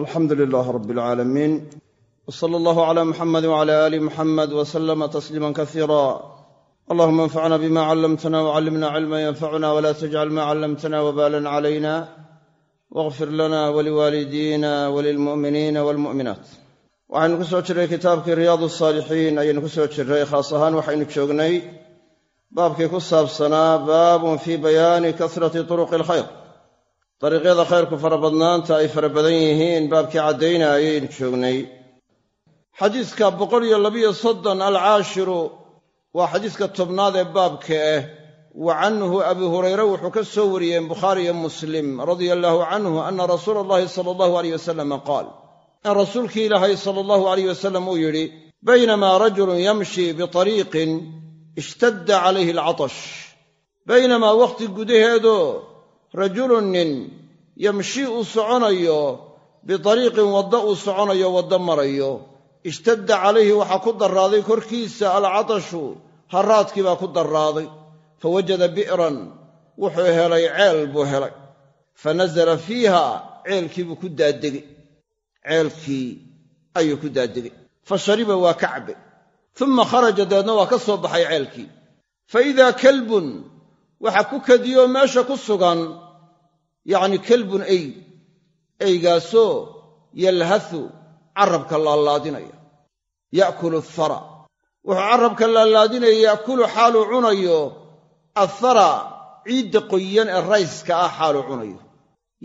alxamdu lilaah rab alcaalamiin w sala allahu cala muxamadi wcala aali muxamed w slama tasliima kasiira allahuma anfacna bima callamtana wcallimna cilma yanfacuna wla tajcal ma callamtana wbalan calayna wاغfir lana waliwaalidiina walilmu'miniina walmu'minaat waxaynu ku soo jirray kitaabkii riyaad saalixiin ayaynu ku soo jirray khaas ahaan waxaynu joognay baabkii ku saabsanaa baabun fii bayaani kasrati turuqi alkhayr dariiqyada khayrku farabadnaanta ay fara badan yihiin baabkii caddaynaa ayaynu joognay. Xadiiska boqol iyo labiyo soddon alcaashiru waa xadiiska tobnaad ee baabka ah wa canhu abi hurayre wuxuu ka soo wariyeen bukhaari iyo muslim radia allaahu canhu ana rasuula allahi sala allahu aleyh wasalama qaal. In rasuulkii ilaahay sala allahu aleyh wasalam uu yidhi baynamaa rajulun yamshi biariiqin ishtadda calayhi alcatash. Baynamaa wakhti gudaheedoo rajulun nin yamshi uu soconayo biariiqin waddo uu soconayo waddo marayo. Ishtadda calayhi waxaa ku darraaday korkiisa alcatashu harraadkii baa ku darraaday. Fa wajada bi'ran wuxuu helay ceel buu helay. Fa nasala fiiha ceelkii buu ku daadegey ceelkii ayuu ku daadegey fa shariba waa ka cabbay uma kharaja dabeedna waa ka soo baxay ceelkii. Fa idaa kalbun waxa ku kadiyoo meesha ku sugan yacni kalbun ey eygaasoo yalhathu carrabka laalaadinaya. Ya'kulu athara wuxuu carrabka laalaadinaya ya'kulu xaaluu cunayo. Athara ciidda qoyan ee rayska ah xaaluu cunayo.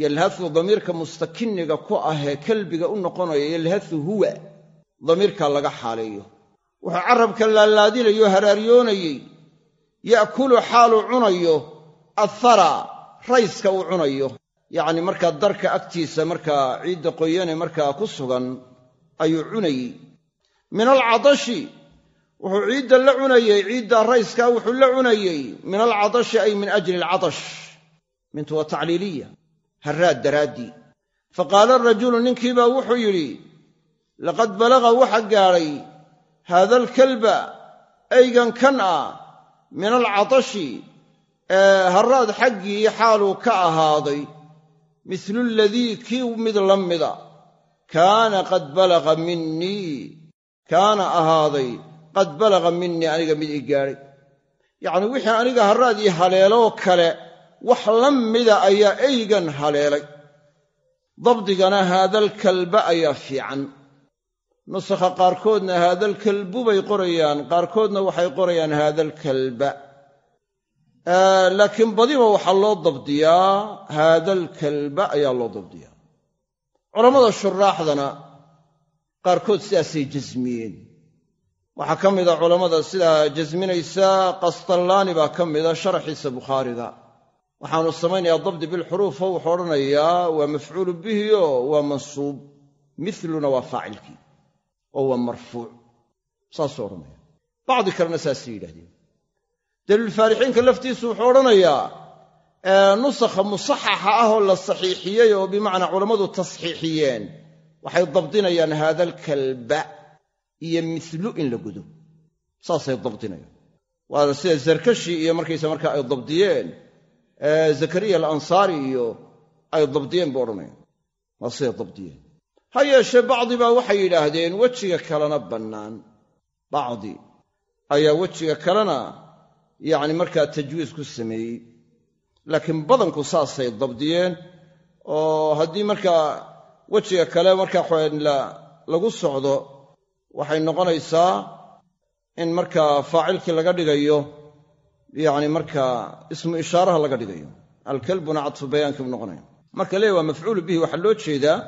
Yalhathu damiirka mustakiniga ku ahee kelbiga u noqonaya yalhathu huwa damiirkaa laga xaaleeyo. Wuxuu carrabka laalaadinayo haraaryoonayey ya'kulu xaaluu cunayo. Athara rayska uu cunayo. Yacni markaa darka agtiisa markaa ciidda qoyane markaa ku sugan ayuu cunayey min alcadashi wuxuu ciidda la cunayey ciidda rayskaa wuxuu la cunayey min alcadashi ay min ajli alcadash mintu waa tacliiliya harraad daraaddii fa qaala rajulu ninkiibaa wuxuu yidhi laqad balaga waxa gaadhay haada alkalba eygan kan ah min alcatashi ee harraad xaggii xaaluu ka ahaaday mislu aladii kii mid la mida. Kaana qad balaga minnii kaana ahaaday qad balaga minnii aniga mid ii gaadhay yacnii wixii aniga harraad ii haleeloo kale wax la mida ayaa eygan haleelay. Dabdigana haadalkalba ayaa fiican. Nusakha qaarkoodna haadalkalbu bay qorayaan qaarkoodna waxay qorayaan haadalkalba laakiin badiba waxaa loo dabdiyaa haadalkalba ayaa loo dabdiyaa. Culammada shuraaxdana qaarkood sidaasay jasmiyeen waxaa ka mida culammada sidaa jasminaysa qastallaani baa ka mida sharaxiisa bukhaariga waxaanu samaynayaa dabdi bilxuruufo wuxuu odhanayaa waa mafcuulu bihi oo waa mansuub. Miluna waa faacilkii oo waa marfuuc. Saasuu odhanaya bacdi kalena saasay yidhahdeen daliilfaalixiinka laftiisu wuxuu odhanayaa nusakha musaxaxa ah oo la saxiixiyey oo bimacnaa culammadu tasxiixiyeen waxay dabdinayaan haadalkalba iyo milu in la gudo. Saasay dabdinayaan. Waana sida zarkashi iyo markaysa markaa ay dabdiyeen zakariya alansaari iyo ay dabdiyeen buu odhanaya waa siday dabdiyeen. Ha yeeshee bacdi baa waxay yidhaahdeen wejiga kalena bannaan. Bacdi ayaa wejiga kalena yacni markaa tajwiis sameeyey. Laakiin badanku saasay dabdiyeen oo haddii markaa wejiga kale markaa lagu socdo waxay noqonaysaa in markaa faacilkii laga dhigayo yacni markaa ismu ishaaraha laga dhigayo. Alkalbuna cadfu bayaankii buu noqonaya marka leey waa mafcuulu bihi waxaa loo jeedaa.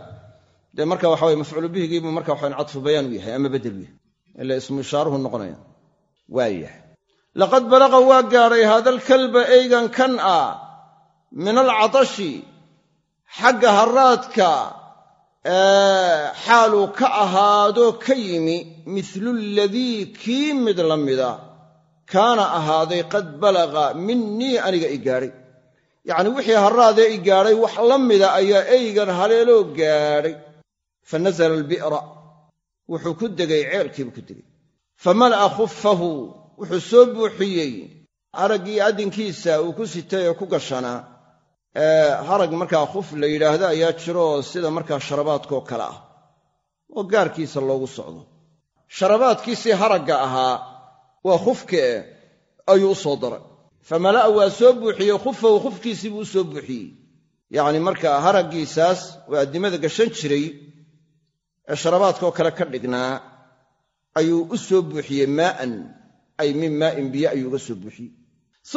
Dee marka waxa weye mafcuulu bihigiibuu marka waxan cadfu bayaan u yahay ama bedel u yahay. Ila ismu ishaaruhu noqonaya. Waayahay laqad balaqa waa gaadhay haadalkalba eygan kan ah min alcatashi xagga harraadka xaaluu ka ahaadoo ka yimi mislu aladii kii mid la mida kaana ahaaday qad balaqa minnii aniga i gaadhay yacnii wixii harraadee i gaadhay wax la mida ayaa eygan haleeloo gaadhay fa nasala albi'ra wuxuu ku degay ceelkiibuu ku degay fa mala'a khuffahu wuxuu soo buuxiyey araggii addinkiisa uu ku sitay oo ku gashanaa harag markaa khuf la yidhaahdo ayaa jiro sida markaa sharabaadkaoo kale ah oo gaarkiisa loogu socdo. Sharabaadkiisii haragga ahaa waa khufkae ayuu u soo daray. Famala'a waa soo buuxiyey khufahu khufkiisii buu u soo buuxiyey. Yacni markaa haraggiisaas waa addimada gashan jiray ee sharabaadkaoo kale ka dhignaa ayuu u soo buuxiyey maa'an ay min maa'in biyo ayuu uga soo buuxiyey.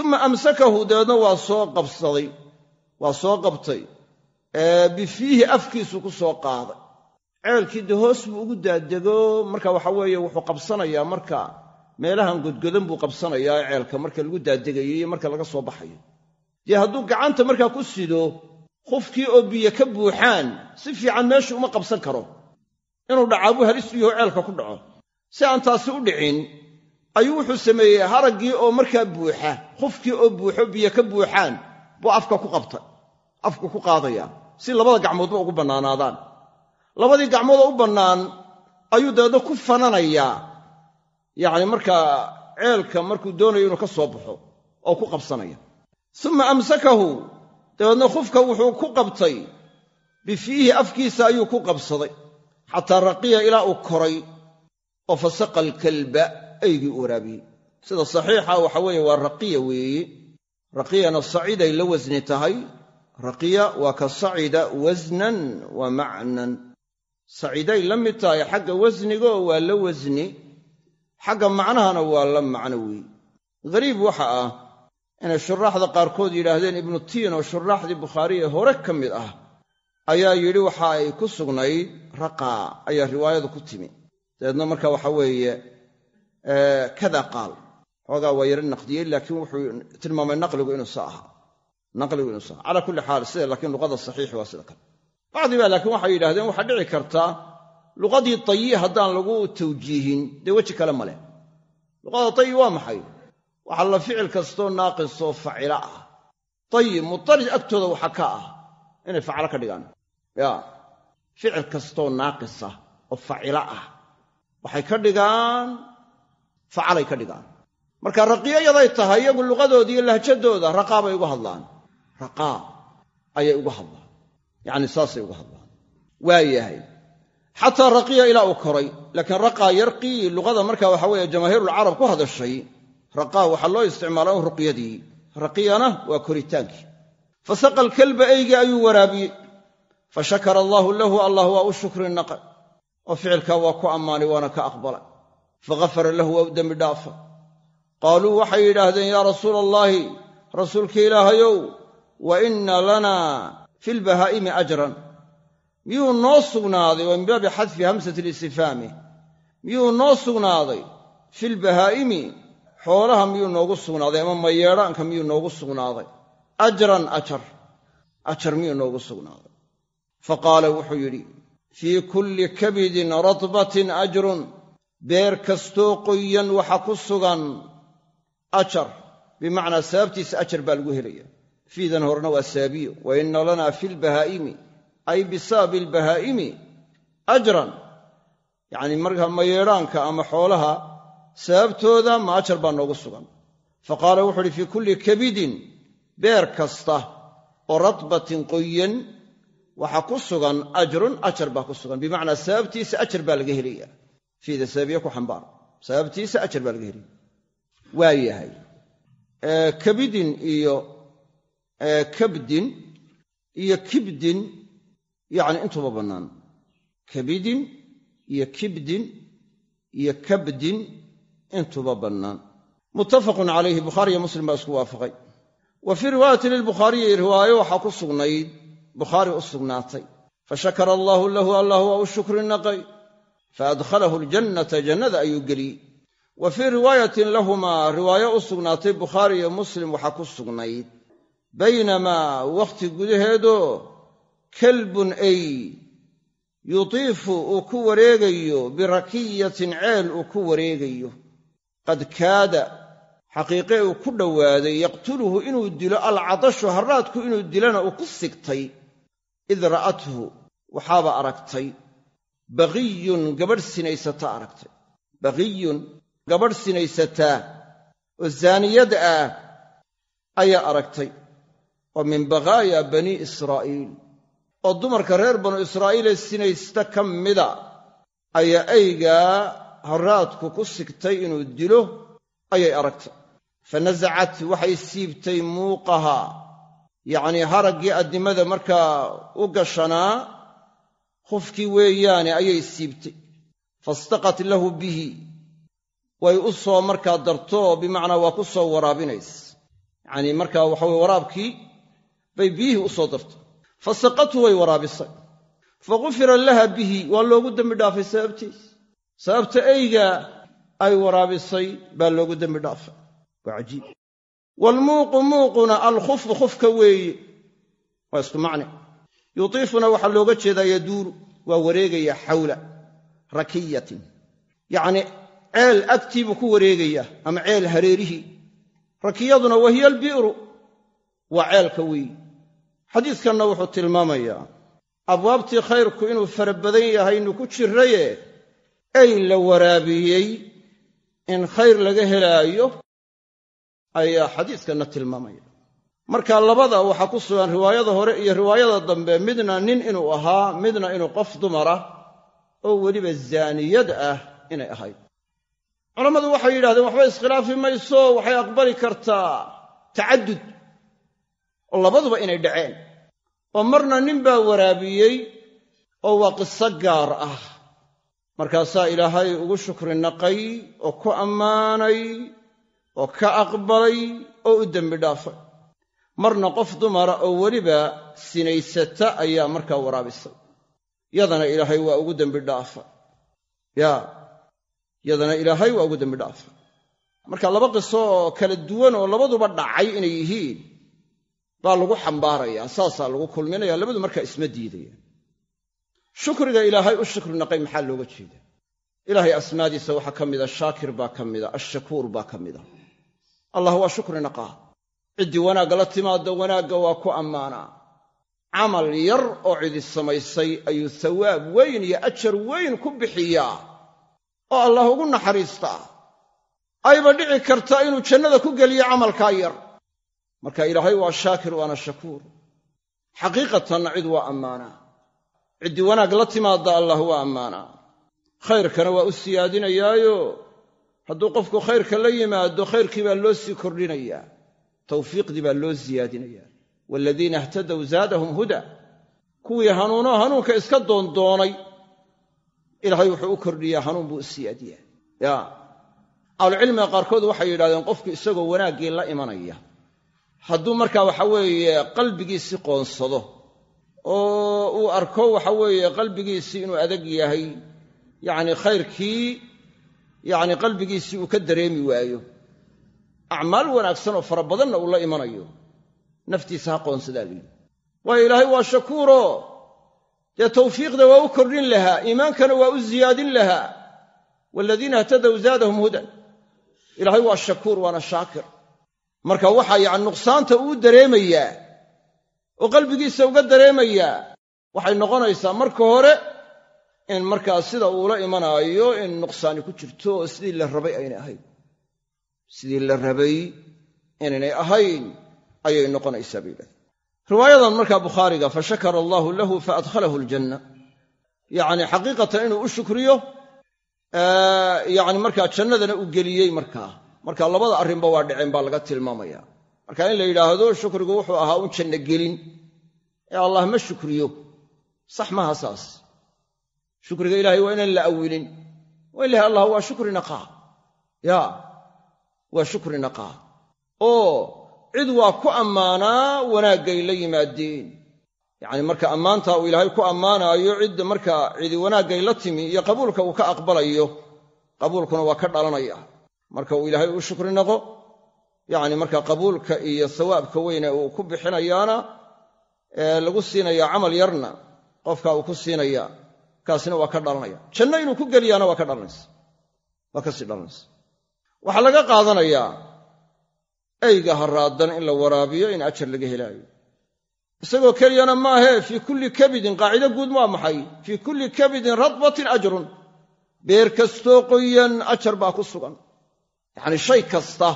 Uma amsakahu dabeedna waa soo qabsaday waa soo qabtay bifiihi afkiisu ku soo qaaday. Ceelkii de hoos buu ugu daadego marka waxa weeye wuxuu qabsanayaa marka meelahan godgodan buu qabsanayaa ceelka marka lagu daadegayo iyo marka laga soo baxayo. Dee hadduu gacanta markaa ku sido khufkii oo biyo ka buuxaan si fiican meeshu uma qabsan karo. Inuu dhacaabuu halisu yaho ceelka ku dhaco. Si aan taasi u dhicin ayuu wuxuu sameeyey haraggii oo markaa buuxa khufkii oo buuxo biyo ka buuxaan buu afka ku qabtay afku ku qaadayaa si labada gacmoodba ugu bannaanaadaan. Labadii gacmoodoo u bannaan ayuu dabeedna ku fananayaa yacni markaa ceelka markuu doonayo inuu ka soo baxo oo ku qabsanaya. Uma amsakahu dabeedna khufka wuxuu ku qabtay bifiihi afkiisa ayuu ku qabsaday xataa raqiya ilaa uu koray oo fasaqa alkalba aygii u waraabiyey sida saxiixa waxa weeye waa raqiya weeye. Raqiyana saciday la wasni tahay. Raqiya waa ka sacida wasnan wa macnan. Saciday la mid tahay xagga wasnigaoo waa la wasni xagga macnahana waa la macno weeye. Ghariib waxa ah inay shuraaxda qaarkood yidhaahdeen ibnu tiin oo shuraaxdii bukhaariye hore ka mid ah ayaa yidhi waxa ay ku sugnayd raqaa ayaa riwaayadu ku timi. Dabeedna marka waxa weeye kada qaal. Xoogaa waa yaro naqdiyey laakiin wuxuu tilmaamay naqligu inuusa ahaa. Naqligu inuusa calaa kulli xaal sida laakiin luqada saxiixi waa sida kale. Bacdi baa laakiin waxay yidhahdeen waxaa dhici karta luqadii tayi haddaan lagu tawjiihin dee weji kale ma leh. Luqada tayi waa maxay? Waxaa la ficil kastoo naaqisoo facila ah. Tayi mutarij agtooda waxa ka ah. Inay facalo ka dhigaan. Ya ficil kastoo naaqisa oo facila ah. Waxay ka dhigaan facalay ka dhigaan. Marka raqiyo yaday tahay iyagu luqadooda iyo lahjadooda raqaa bay uga hadlaan. Raqaa ayay uga hadlaan. Yacni saasay uga hadlaan. Waa yahay. Xataa raqiya ilaa uu koray laakiin raqaa yarqii luqada marka waxa weeye jamaahiirulcarab ku hadashay raqaa waxaa loo isticmaalaa un ruqyadii. Raqiyana waa koritaankii fasaqa alkalba eygii ayuu waraabiyey fa shakara allaahu lahu allah waa u shukri naqa oo ficilkaa waa ku ammaanay waana ka aqbalay faghafara lahu waa u dembi dhaafa. Qaaluu waxay yidhaahdeen yaa rasuula allaahi rasuulka ilaahayow wa inna lanaa fi lbahaa'imi ajran. Miyuu noo sugnaaday waa min baabi xadfi hamsati listifhaami miyuu noo sugnaaday fi lbahaa'imi xoolaha miyuu noogu sugnaaday ama mayeedhaanka miyuu noogu sugnaaday? Ajran ajar ajar miyuu noogu sugnaaday? Fa qaala wuxuu yidhi fii kulli kabidin ratbatin ajrun beer kastoo qoyan waxa ku sugan ajar. Bimacnaa sababtiisa ajar baa lagu helaya. Fiidan horena waa saabiyo. Wa inna lanaa fi lbahaa'imi ay bisababi albahaa'imi ajran. Yacni markaa mayeedhaanka ama xoolaha sababtooda ma ajar baa noogu sugan. Fa qaala wuxu uhi fii kulli kabidin beer kasta oo ratbatin qoyan waxa ku sugan ajrun ajar baa ku sugan. Bimacnaa sababtiisa ajar baa laga helaya fiida sababiye ku xambaar. Sababtiisa ajar baa laga helaya waa yahay kabidin iyo kabdin iyo kibdin yacni intuba bannaan. Kabidin iyo kibdin iyo kabdin intuba bannaan. Muttafaqun calayhi bukhaariyo muslim baa isku waafaqay. Wa fii riwaayati lilbukhaariyi riwaayo waxaa ku sugnayd. Bukhaari u sugnaatay. Fashakara allaahu lahu allah waa u shukri naqay faadkhalahu aljannata jannada ayuu geliyey wa fii riwaayatin lahumaa riwaayo u sugnaatay bukhaari iyo muslim waxaa ku sugnayd baynamaa wakhti gudaheedoo kalbun ay yutiifu uu ku wareegayo birakiyatin ceel uu ku wareegayo qad kaada xaqiiqe uu ku dhowaaday yaqtuluhu inuu dilo alcadashu harraadku inuu dilana uu ku sigtay id ra'athu waxaaba aragtay baqiyun gabadh sinaysataa aragtay. Baqiyun gabadh sinaysataa oo zaaniyad ah ayaa aragtay. Oo min baqaaya bani israa'iil. Oo dumarka reer banu israa'iilee sinaysta ka mida ayaa eygaa haraadku ku sigtay inuu dilo ayay aragtay. Fa nasacat waxay siibtay muuqaha yacnii haraggii addimada markaa u gashanaa khufkii weeyaane ayay siibtay. Fastaqat lahu bihi. Way u soo markaa darto bimacnaa waa ku soo waraabinays. Yacnii markaa waxa weye waraabkii bay biyihii u soo dartay. Fasaqathu way waraabisay. Fa gufira laha bihi waa loogu dembi dhaafay sababtiis. Sababta eyga ay waraabisay baa loogu dembi dhaafay. Waa cajiib. Waalmuuqu muuquna alkhufdu khufka weeye. Waa isku macne yutiifuna waxaa looga jeedaa yaduuru waa wareegaya xawla rakiyatin. Yacnii ceel agtiibuu ku wareegaya ama ceel hareerihii rakiyaduna wahiya albi'ru waa ceelka weeyi xadiidkanna wuxuu tilmaamayaa abwaabtii khayrku inuu fara badan yahaynu ku jiraye ey la waraabiyey. In khayr laga helaayo ayaa xadiidkanna tilmaamaya marka labada waxaa ku sugan riwaayada hore iyo riwaayada dambe midna nin inuu ahaa midna inuu qof dumar oo weliba zaaniyad ah inay ahayd. Culammadu waxay yidhahdeen waxba iskhilaafi mayso waxay aqbali kartaa tacadud. Oo labaduba inay dhaceen. Oo marna nin baa waraabiyey oo waa qiso gaar ah. Markaasaa ilaahay ugu shukri naqay oo ku ammaanay oo ka aqbalay oo u dembi dhaafay marna qof dumara oo weliba sinaysata ayaa markaa waraabisay yadana ilaahay waa ugu dembi dhaafa. Yaa yadana ilaahay waa ugu dembi dhaafa. Marka laba qiso oo kala duwan oo labaduba dhacay inay yihiin baa lagu xambaarayaa saasaa lagu kulminaya labadu markaa isma diidayaan shukriga ilaahay u shukri naqay maxaa looga jeeda ilaahay asmaadiisa waxaa ka mida shaakir baa ka mida ashakuur baa ka mida. Allah waa shukri naqaa ciddii wanaagga la timaado wanaagga waa ku ammaanaa camal yar oo cidi samaysay ayuu sawaab weyn iyo ajar weyn ku bixiyaa. Oo allah ugu naxariistaa ayba dhici kartaa inuu jannada ku geliyo camalkaa yar. Marka ilaahay waa shaakir waana shakuur. Xaqiiqatanna cid waa ammaanaa ciddii wanaag la timaadda allah waa ammaanaa khayrkana waa u siyaadinayaayo. Hadduu qofku khayrka la yimaado khayrkii baa loo sii kordhinayaa tawfiiqdii baa loo siyaadinayaa waaladiina ihtadaw zaadahum huda kuwii hanuunoo hanuunka iska doondoonay ilaahay wuxuu u kordhiyaa hanuun buu u ya ahlucilmiga qaarkood waxay yidhahdeen qofku isagoo wanaaggii la imanaya hadduu markaa waxa weeye qalbigiisii qoonsado oo uu arko waxa weeye qalbigiisii inuu adag yahay yacni khayrkii yacni qalbigiisii uu ka dareemi waayo acmaal wanaagsan oo fara badanna uu la imanayo. Naftiisa ha qoonsadaa layidhi waayo ilaahay waa shakuuro. Dee tawfiiqda waa u kordhin lahaa iimaankana waa u ziyaadin lahaa. Waaladiina ihtadaw zaadahum hudan. Ilaahay waa shakuur waana shaakir. Marka waxaa yacni nuqsaanta uu dareemayaa oo qalbigiisa uga dareemayaa waxay noqonaysaa marka hore in markaa sida uula imanaayo in nuqsaani ku jirto oo sidii la rabay aynay ahayn sidii la rabay inaynay ahayn ayay noqonaysaa bay yidhahdeen riwaayadan markaa bukhaariga fa shakara allaahu lahu fa adkhalahu aljanna. Yacni xaqiiqatan inuu u shukriyo yacni markaa jannadana u geliyey markaa marka labada arrinba waa dhaceen baa laga tilmaamaya. Marka in la yidhaahdo shukrigu wuxuu ahaa un janno gelin. Ee allah ma shukriyo. Sax maaha saas. Shukriga ilaahay waa inaan la awilin. Waa in lahay allah waa shukri naqaa ya waa shukri naqaa oo cid waa ku ammaanaa wanaaggay la yimaadeen. Yacni marka ammaantaa uu ilaahay ku ammaanaayo cidda markaa cidi wanaaggay la timi iyo qabuulka uu ka aqbalayo qabuulkuna waa ka dhalanaya. Marka uu ilaahay u shukri naqo yacni marka qabuulka iyo sawaabka weyne uu ku bixinayaana ee lagu siinaya camal yarna qofka uu ku siinaya kaasina waa ka dhalanaya. Janno inuu ku geliyaana waa ka dhalanaysa. Waa ka sii dhalanaysa waxaa laga qaadanayaa eyga haraadan in la waraabiyo in ajar laga helaayo. Isagoo keliyana maahee fii kulli kabidin qaacido guud waa maxay? Fii kulli kabidin radbatin ajrun. Beer kastoo qoyan ajar baa ku sugan. Yacnii shay kasta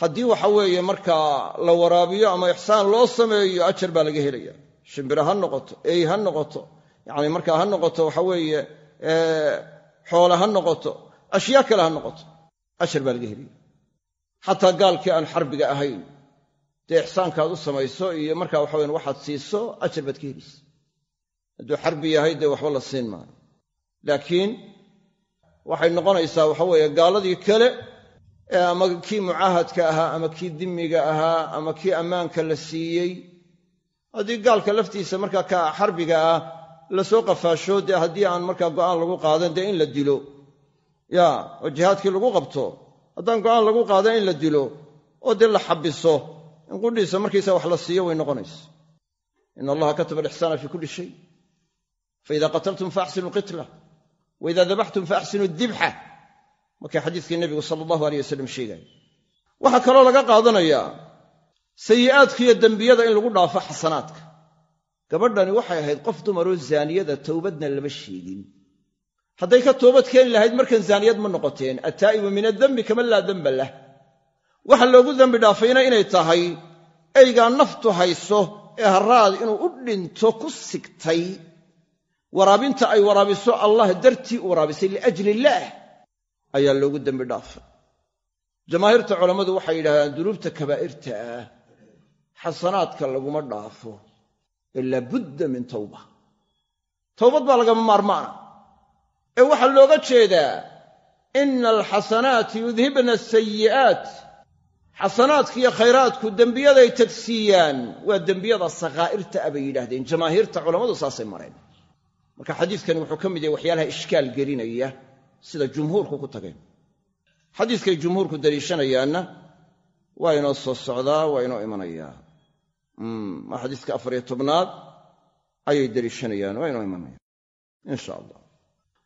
haddii waxa weeye markaa la waraabiyo ama ixsaan loo sameeyo ajar baa laga helaya. Shimbira ha noqoto ey ha noqoto yacni markaa ha noqoto waxa weeye xoole ha noqoto ashyaa kale ha noqoto ajar baa laga helaya xataa gaalkii aan xarbiga ahayn dee ixsaankaad u samayso iyo markaa waxa weyan waxaad siiso ajar baad ka helaysa. Hadduu xarbi yahay dee waxba la siin maayo. Laakiin waxay noqonaysaa waxa weeye gaaladii kale ee ama kii mucaahadka ahaa ama kii dimiga ahaa ama kii ammaanka la siiyey haddii gaalka laftiisa markaa ka xarbiga ah la soo qafaasho dee haddii aan markaa go'aan lagu qaadan dee in la dilo ya oo jihaadkii lagu qabto haddaan go'aan lagu qaadan in la dilo oo dee la xabiso in qudhiisa markaysa wax la siiyo way noqonaysa. In allaha kataba alixsaana fii kulli shay. Faida qataltum faaxsinu lqitla waida dabaxtum faaxsinu dibxa markay xadiiskii nebigu sala allahu aleyh wasalam sheegaya waxaa kaloo laga qaadanayaa sayi'aadka iyo dembiyada in lagu dhaafo xasanaadka. Gabadhani waxay ahayd qof dumaroo zaaniyada towbadna lama sheegin hadday ka toobad keeni lahayd markan zaaniyad ma noqoteen. Attaa'ibu min addembi kaman laa demba lah. Waxa loogu dembi dhaafayna inay tahay eygaa naftu hayso ee haraad inuu u dhinto ku sigtay. Waraabinta ay waraabiso allah dartii u waraabisay liajli illaah ayaa loogu dembi dhaafay. Jamaahiirta culammadu waxay yidhahdaan dunuubta kabaa'irta ah xasanaadka laguma dhaafo ilaa budda min tawba. Towbad baa lagama maarmaana ee waxaa looga jeedaa ina alxasanaati yudhibna asayi'aat xasanaadka iyo khayraadku dembiyaday tagsiiyaan waa dembiyada sakhaa'irta a bay yidhaahdeen jamaahiirta culammadu saasay mareen. Marka xadiidkani wuxuu ka mid yahay waxyaalaha ishkaal gelinaya sida jumhuurku ku tageen. Xadiiskay jumhuurku daliishanayaanna waa inoo soo socdaa waa inoo imanayaa waa xadiiska afariyo tobnaad? Ayay daliishanayaan waa inoo imanayaan insha allah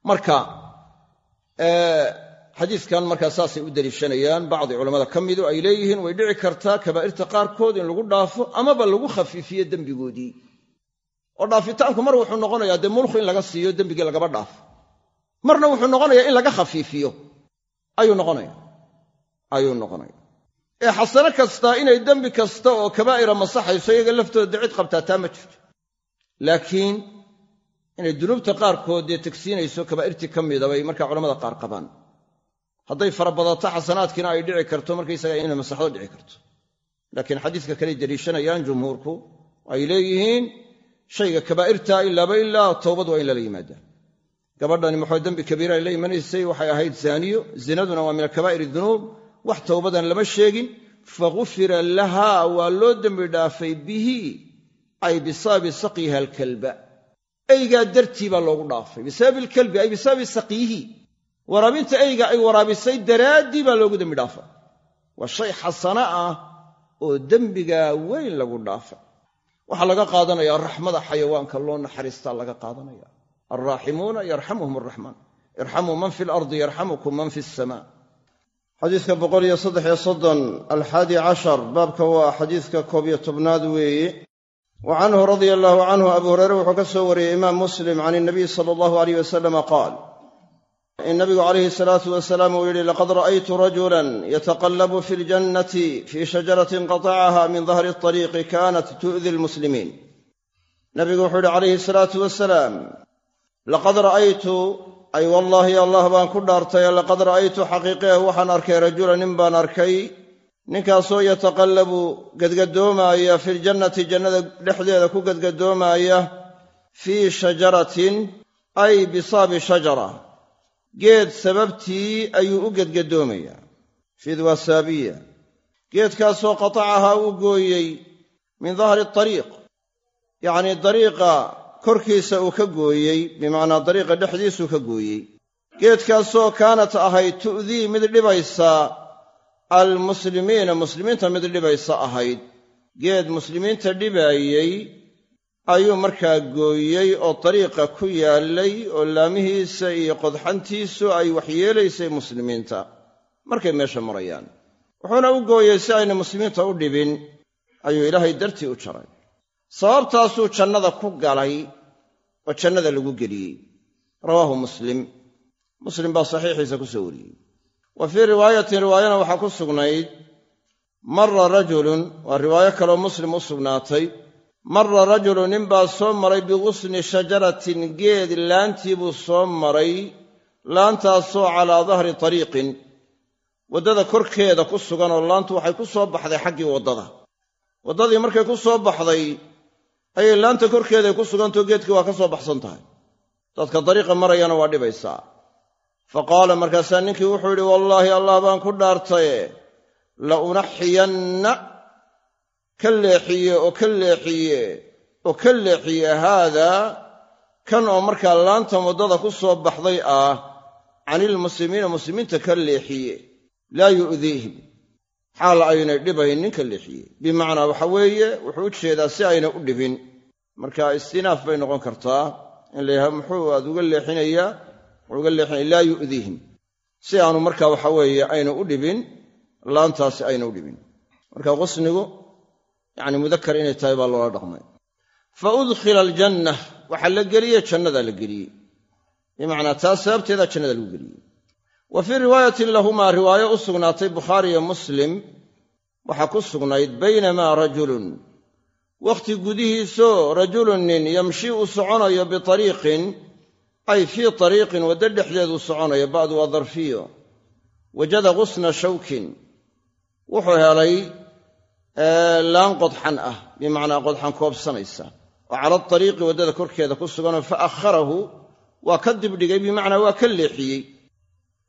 marka xadiiskan markaa saasay u deliishanayaan bacdi culammada ka midu ay leeyihiin way dhici kartaa kabaa'irta qaarkood in lagu dhaafo amaba lagu khafiifiyo dembigoodii. Oo dhaafitaanku mar wuxuu noqonayaa dee mulku in laga siiyo dembigii lagaba dhaafo marna wuxuu noqonayaa in laga khafiifiyo. Ayuu noqonaya ayuu noqonaya ee xasano kastaa inay dembi kasta oo kabaa'ira masaxayso iyaga laftooda cid qabtaa taa ma jirto. Laakiin inay dunuubta qaarkood dee tagsiinayso kabaa'irtii ka mida markaa culamada qaar qabaan. Hadday farabadato xasanaadkiina ay dhici karto markaysaga inay masaxdo dhici karto. Laakiin xadiiska kaley deliishanayaan jumhuurku ay leeyihiin shayga kabaa'irta ilaaba ilaa towbad waa in lala yimaadaa gabadhani maxaa dembi kabiira la imanaysay waxay ahayd zaaniyo zinaduna waa min akabaa'ir dunuub wax towbadan lama sheegin fagufira lahaa waa loo dembi dhaafay bihi ay bisababi saqyiha alkalba eygaa dartii baa loogu dhaafay bisababi alkalbi ay bisababi saqyihi waraabinta eyga ay waraabisay daraaddii baa loogu dembi dhaafay. Waa shay xasano ah oo dembigaa weyn lagu dhaafay. Waxaa laga qaadanaya raxmada xayawaanka loo naxariistaa laga qaadanaya. Alraaximuuna yarxamuhum araxmaan irxamuu man fi lardi yarxamukum man fi asamaa xadiiska boqoliyo saddexiyo soddon alxaadi cashar baabka waa xadiiska koob iyo tobnaad weeye wa canhu radia allaahu canhu abu hureyre wuxuu ka soo wariyey imaam muslim can inabiy sala allahu aleyh wasalama qaal in nabigu calayhi salaatu wasalaam uu yidhi laqad ra'aytu rajulan yataqallabu fi ljannati fii shajaratin qatacaha min dahri ariiqi kanat tu'di lmuslimiin nabigu wuxuu yidhi calayhi salaatu wasalaam laqad ra'aytu ay wallaahi allah baan ku dhaartay laqad ra'aytu xaqiiqeeh waxaan arkay rajula nin baan arkay ninkaasoo yataqallabu gadgadoomaaya fi ljannati jannada dhexdeeda ku gadgadoomaaya fii shajaratin ay bisaabi shajara. Geed sababtii ayuu u gedgadoomayaa fiid waa saabiya geedkaasoo qatacahaa uu gooyey min dahri ariiq yacnii dariiqa korkiisa uu ka gooyey bimacnaa dariiqa dhexdiisuu ka gooyey. Geedkaasoo kaanat ahayd tu'dii mid dhibaysa almuslimiina muslimiinta mid dhibaysa ahayd. Geed muslimiinta dhibaayey ayuu markaa gooyey oo dariiqa ku yaallay oo laamihiisa iyo qodxantiisu ay waxyeelaysay muslimiinta. Markay meesha marayaan. Wuxuuna u gooyey si ayna muslimiinta u dhibin ayuu ilaahay dartii u jaray. Sababtaasuu jannada ku galay oo jannada lagu geliyey. Rawaahu muslim. Muslim baa saxiixiisa ku soo wariyey wa fii riwaayatin riwaayana waxaa ku sugnayd mara rajulun waa riwaayo kaloo muslim u sugnaatay mara rajulun ninbaa soo maray biqusni shajaratin geed laantii buu soo maray laantaasoo calaa dahri tariiqin. Waddada korkeeda ku sugan oo laantu waxay ku soo baxday xaggii waddada. Waddadii markay ku soo baxday ayay laanta korkeeday ku sugantao geedkii waa ka soo baxsan tahay. Dadka dariiqa marayana waa dhibaysaa fa qaala markaasaa ninkii wuxuu yidhi wallaahi allah baan ku dhaartaye la unaxiyanna ka leexiye oo ka leexiye oo ka leexiye haadaa kan oo markaa laantan waddada ku soo baxday ah canilmuslimiina muslimiinta ka leexiye laa yu'diihim. Xaal aynay dhibaynin ka leexiye. Bimacnaa waxa weeye wuxuu u jeedaa si ayna u dhibin. Marka istinaaf bay noqon kartaa in la yidhaha muxuu aad uga leexinayaa wuxuu uga leexinaya laa yu'diihim. Si aanu marka waxa weeye ayna u dhibin laantaasi ayna u dhibin. Marka qusnigu yacni mudakar inay tahay baa loola dhaqmay. Fa udkhila aljanna waxaa la geliyey jannadaa la geliyey bimacnaa taas sababteedaa jannada lagu geliyey wa fii riwaayatin lahumaa riwaayo u sugnaatay bukhaari iyo muslim waxaa ku sugnayd baynamaa rajulun. Wakhti gudihiisoo rajulun nin yamshi uu soconayo biariiqin ay fii ariiqin waddo dhexdeeduu soconayo ba'du waa darfiyo. Wajada qusna shawkin. Wuxuu helay laan qodxan ah bimacnaa qodxan koobsanaysa. Oo cala ariiqi waddada korkeeda ku suganoo fa akharahu waa ka dibdhigay bimacnaa waa ka leexiyey.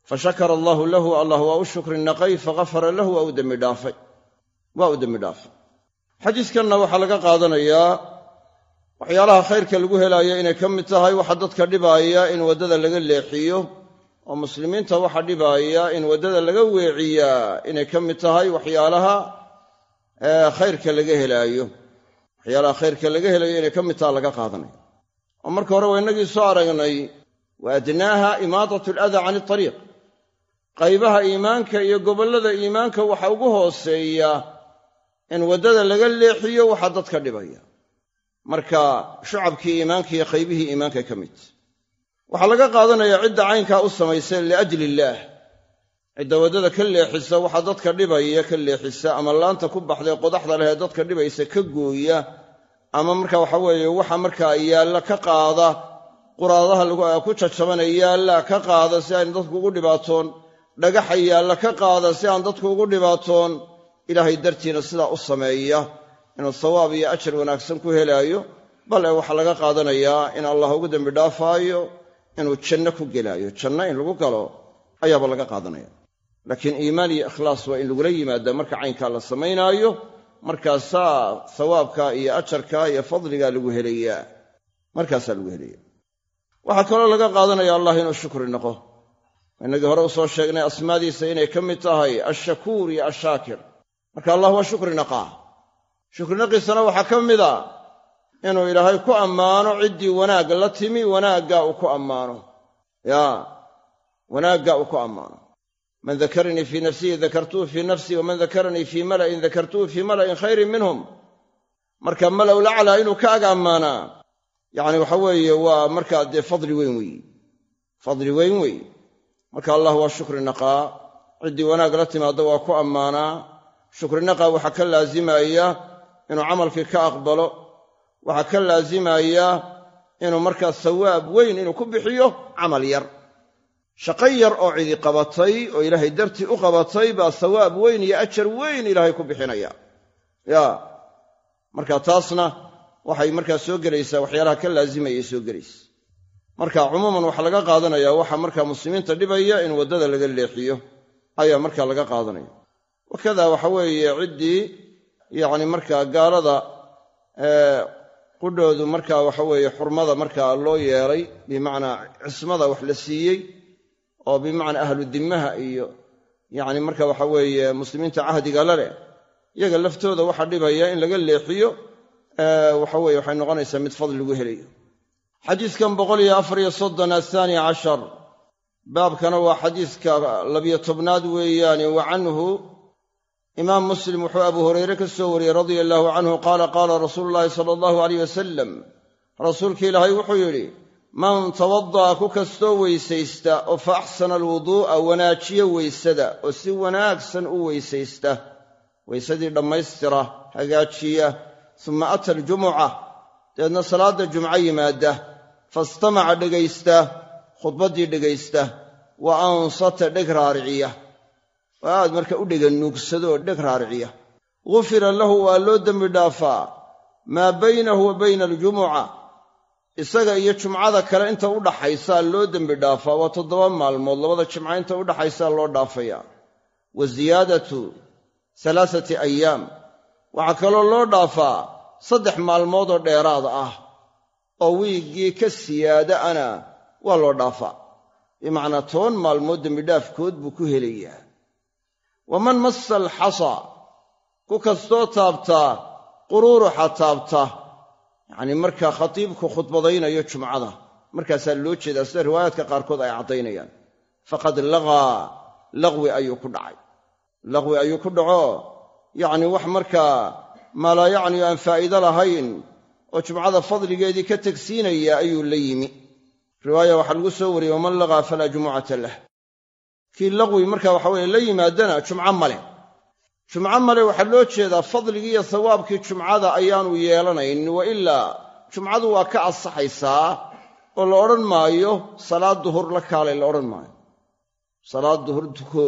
Fa shakara allaahu lahu allah waa u shukri naqay fagafara lahu waa u dembi dhaafay. Waa u dembi dhaafay. Xadiiskanna waxaa laga qaadanayaa waxyaalaha khayrka lagu helaayo inay ka mid tahay waxa dadka dhibaaya in waddada laga leexiyo oo muslimiinta waxa dhibaaya in waddada laga weeciyaa inay ka mid tahay waxyaalaha khayrka laga helaayo. Waxyaalaha khayrka laga helayo inay ka mid taha laga qaadanayo oo marka hore waa innagii soo aragnay wa adnaaha imaadatu aladaa cani ariiq qaybaha iimaanka iyo gobollada iimaanka waxa ugu hooseeya in waddada laga leexiyo waxaa dadka dhibaya marka shucabkii iimaanka iyo qaybihii iimaankay ka mid. Waxaa laga qaadanayaa cidda caynkaa u samaysay liajli illaah cidda waddada ka leexisa waxaa dadka dhibaya ka leexisa ama laanta ku baxday qodaxda lehee dadka dhibaysa ka gooya ama marka waxa weeye waxa markaa yaalla ka qaada quraadaha ku jajabana yaalla ka qaada si aan dadku ugu dhibaatoon dhagaxa yaalla ka qaada si aan dadku ugu dhibaatoon ilaahay dartiina sidaa u sameeya inuu sawaab iyo ajar wanaagsan ku helaayo bal ee waxaa laga qaadanayaa in allah ugu dembi dhaafaayo inuu janno ku gelaayo. Janno in lagu galo ayaaba laga qaadanaya. Laakiin iimaan iyo ikhlaas waa in lagula yimaadaa marka caynkaa la samaynaayo markaasaa sawaabka iyo ajarka iyo fadligaa lagu helayaa. Markaasaa lagu helaya waxaa kaloo laga qaadanaya allah inuu shukri noqo. Innagii hore u soo sheegnay asmaadiisa inay ka mid tahay ashakuur iyo ashaakir marka allah waa shukri naqaa shukrinaqiisana waxaa ka mid a inuu ilaahay ku ammaano ciddii wanaag la timi wanaaggaa uu ku ammaano. Yaa wanaaggaa uu ku ammaano. Man dakaranii fii nafsihi dakartuhu fii nafsii waman dakaranii fii mala'in dakartuhu fii mala'in khayrin minhum. Marka mala'ul aclaa inuu ka ag ammaanaa yacni waxa weeye waa markaa dee fadli weyn weeye fadli weyn weeye marka allah waa shukri naqaa ciddii wanaag la timaadda waa ku ammaanaa. Shukri naqaa waxaa ka laazimaya inuu camalkii ka aqbalo waxaa ka laazimaya inuu markaa sawaab weyn inuu ku bixiyo camal yar. Shaqo yar oo cidi qabatay oo ilaahay dartii u qabatay baa sawaab weyn iyo ajar weyn ilaahay ku bixinaya. Ya marka taasna waxay markaa soo gelaysaa waxyaalaha ka laazimayay soo gelaysa. Marka cumuuman waxaa laga qaadanaya waxa markaa muslimiinta dhibaya in waddada laga leexiyo ayaa markaa laga qaadanaya. Wakada waxa weeye ciddii yacni markaa gaalada qudhoodu markaa waxa weeye xurmada markaa loo yeelay bimacnaa cismada wax la siiyey oo bimacnaa ahlu dimmaha iyo yacni marka waxa weeye muslimiinta cahdiga la leh iyaga laftooda waxa dhibaya in laga leexiyo waxa weye waxay noqonaysaa mid fadli lagu helayo. Xadiidkan boqol iyo afar iyo soddon athaani cashar baabkana waa xadiidka labiyo tobnaad weeyaane wa imaam muslim wuxuu abu hureyre ka soo wariyey radia allaahu canhu qaala qaala rasuulu llaahi sala allahu aleyh wasalam rasuulki ilaahay wuxuu yidhi man tawada'a ku kastoo weysaysta oo fa axsana alwuduu'a wanaajiyo weysada oo si wanaagsan u weysaysta waysadii dhammaystira hagaajiya uma ata aljumuca dabeedna salaadda jumco yimaada fastamaca dhegaysta khudbaddii dhegaysta wa ansata dheg raariciya oo aad marka u dhega nuugsado oo dheg raariciya. Gufira lahu waa loo dembi dhaafaa. Maa baynahu wa bayna aljumuca. Isaga iyo jumcada kale inta u dhaxaysaa loo dembi dhaafaa. Waa toddoba maalmood labada jimca inta u dhaxaysaa loo dhaafayaa wa ziyaadatu alaasati ayaam waxaa kaloo loo dhaafaa saddex maalmood oo dheeraad ah. Oo wiiggii ka siyaada ana waa loo dhaafaa. Bimacnaa toban maalmood dembidhaafkood buu ku helayaa waman massa alxasa ku kastoo taabtaa quruuruxa taabta. yacnii markaa khatiibku khudbadaynayo jumcada markaasaa loo jeedaa sida riwaayaadka qaarkood ay caddaynayaan. faqad laqaa laqwi ayuu ku dhacay. laqwi ayuu ku dhaco. yacni wax markaa maalaa yacni aan faa'iido lahayn oo jumcada fadligeedii ka tegsiinaya ayuu la yimi. riwaaya waxaa lagu soo wariyey waman laqaa falaa jumucata lah kii laqwi marka waxa weye la yimaadana jumco male jumco male waxaa loo jeedaa fadligii iyo sawaabkii jumcada ayaanu yeelanayn wa ilaa jumcadu waa ka ansaxaysaa oo la odhan maayo salaad duhur la kaalay la odhan maayo. Salaad duhur duko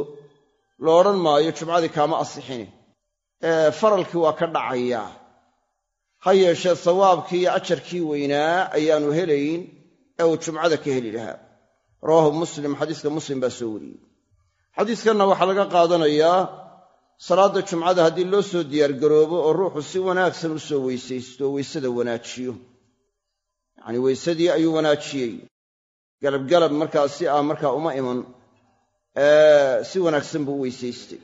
la odhan maayo jumcadii kaama asixini ee faralkii waa ka dhacayaa ha yeeshee sawaabkii iyo ajarkii weynaa ayaanu helayn ee uu jumcada ka heli lahaa. Rawaahu muslim xadiiska muslim baa soo wariyey xadiiskanna waxaa laga qaadanayaa salaadda jumcada haddii loo soo diyaargaroobo oo ruuxu si wanaagsan u soo weysaysto weysada wanaajiyo. Yacnii weysadii ayuu wanaajiyey. Galabgalab markaa si ah markaa uma iman. Si wanaagsan buu u weysaystay.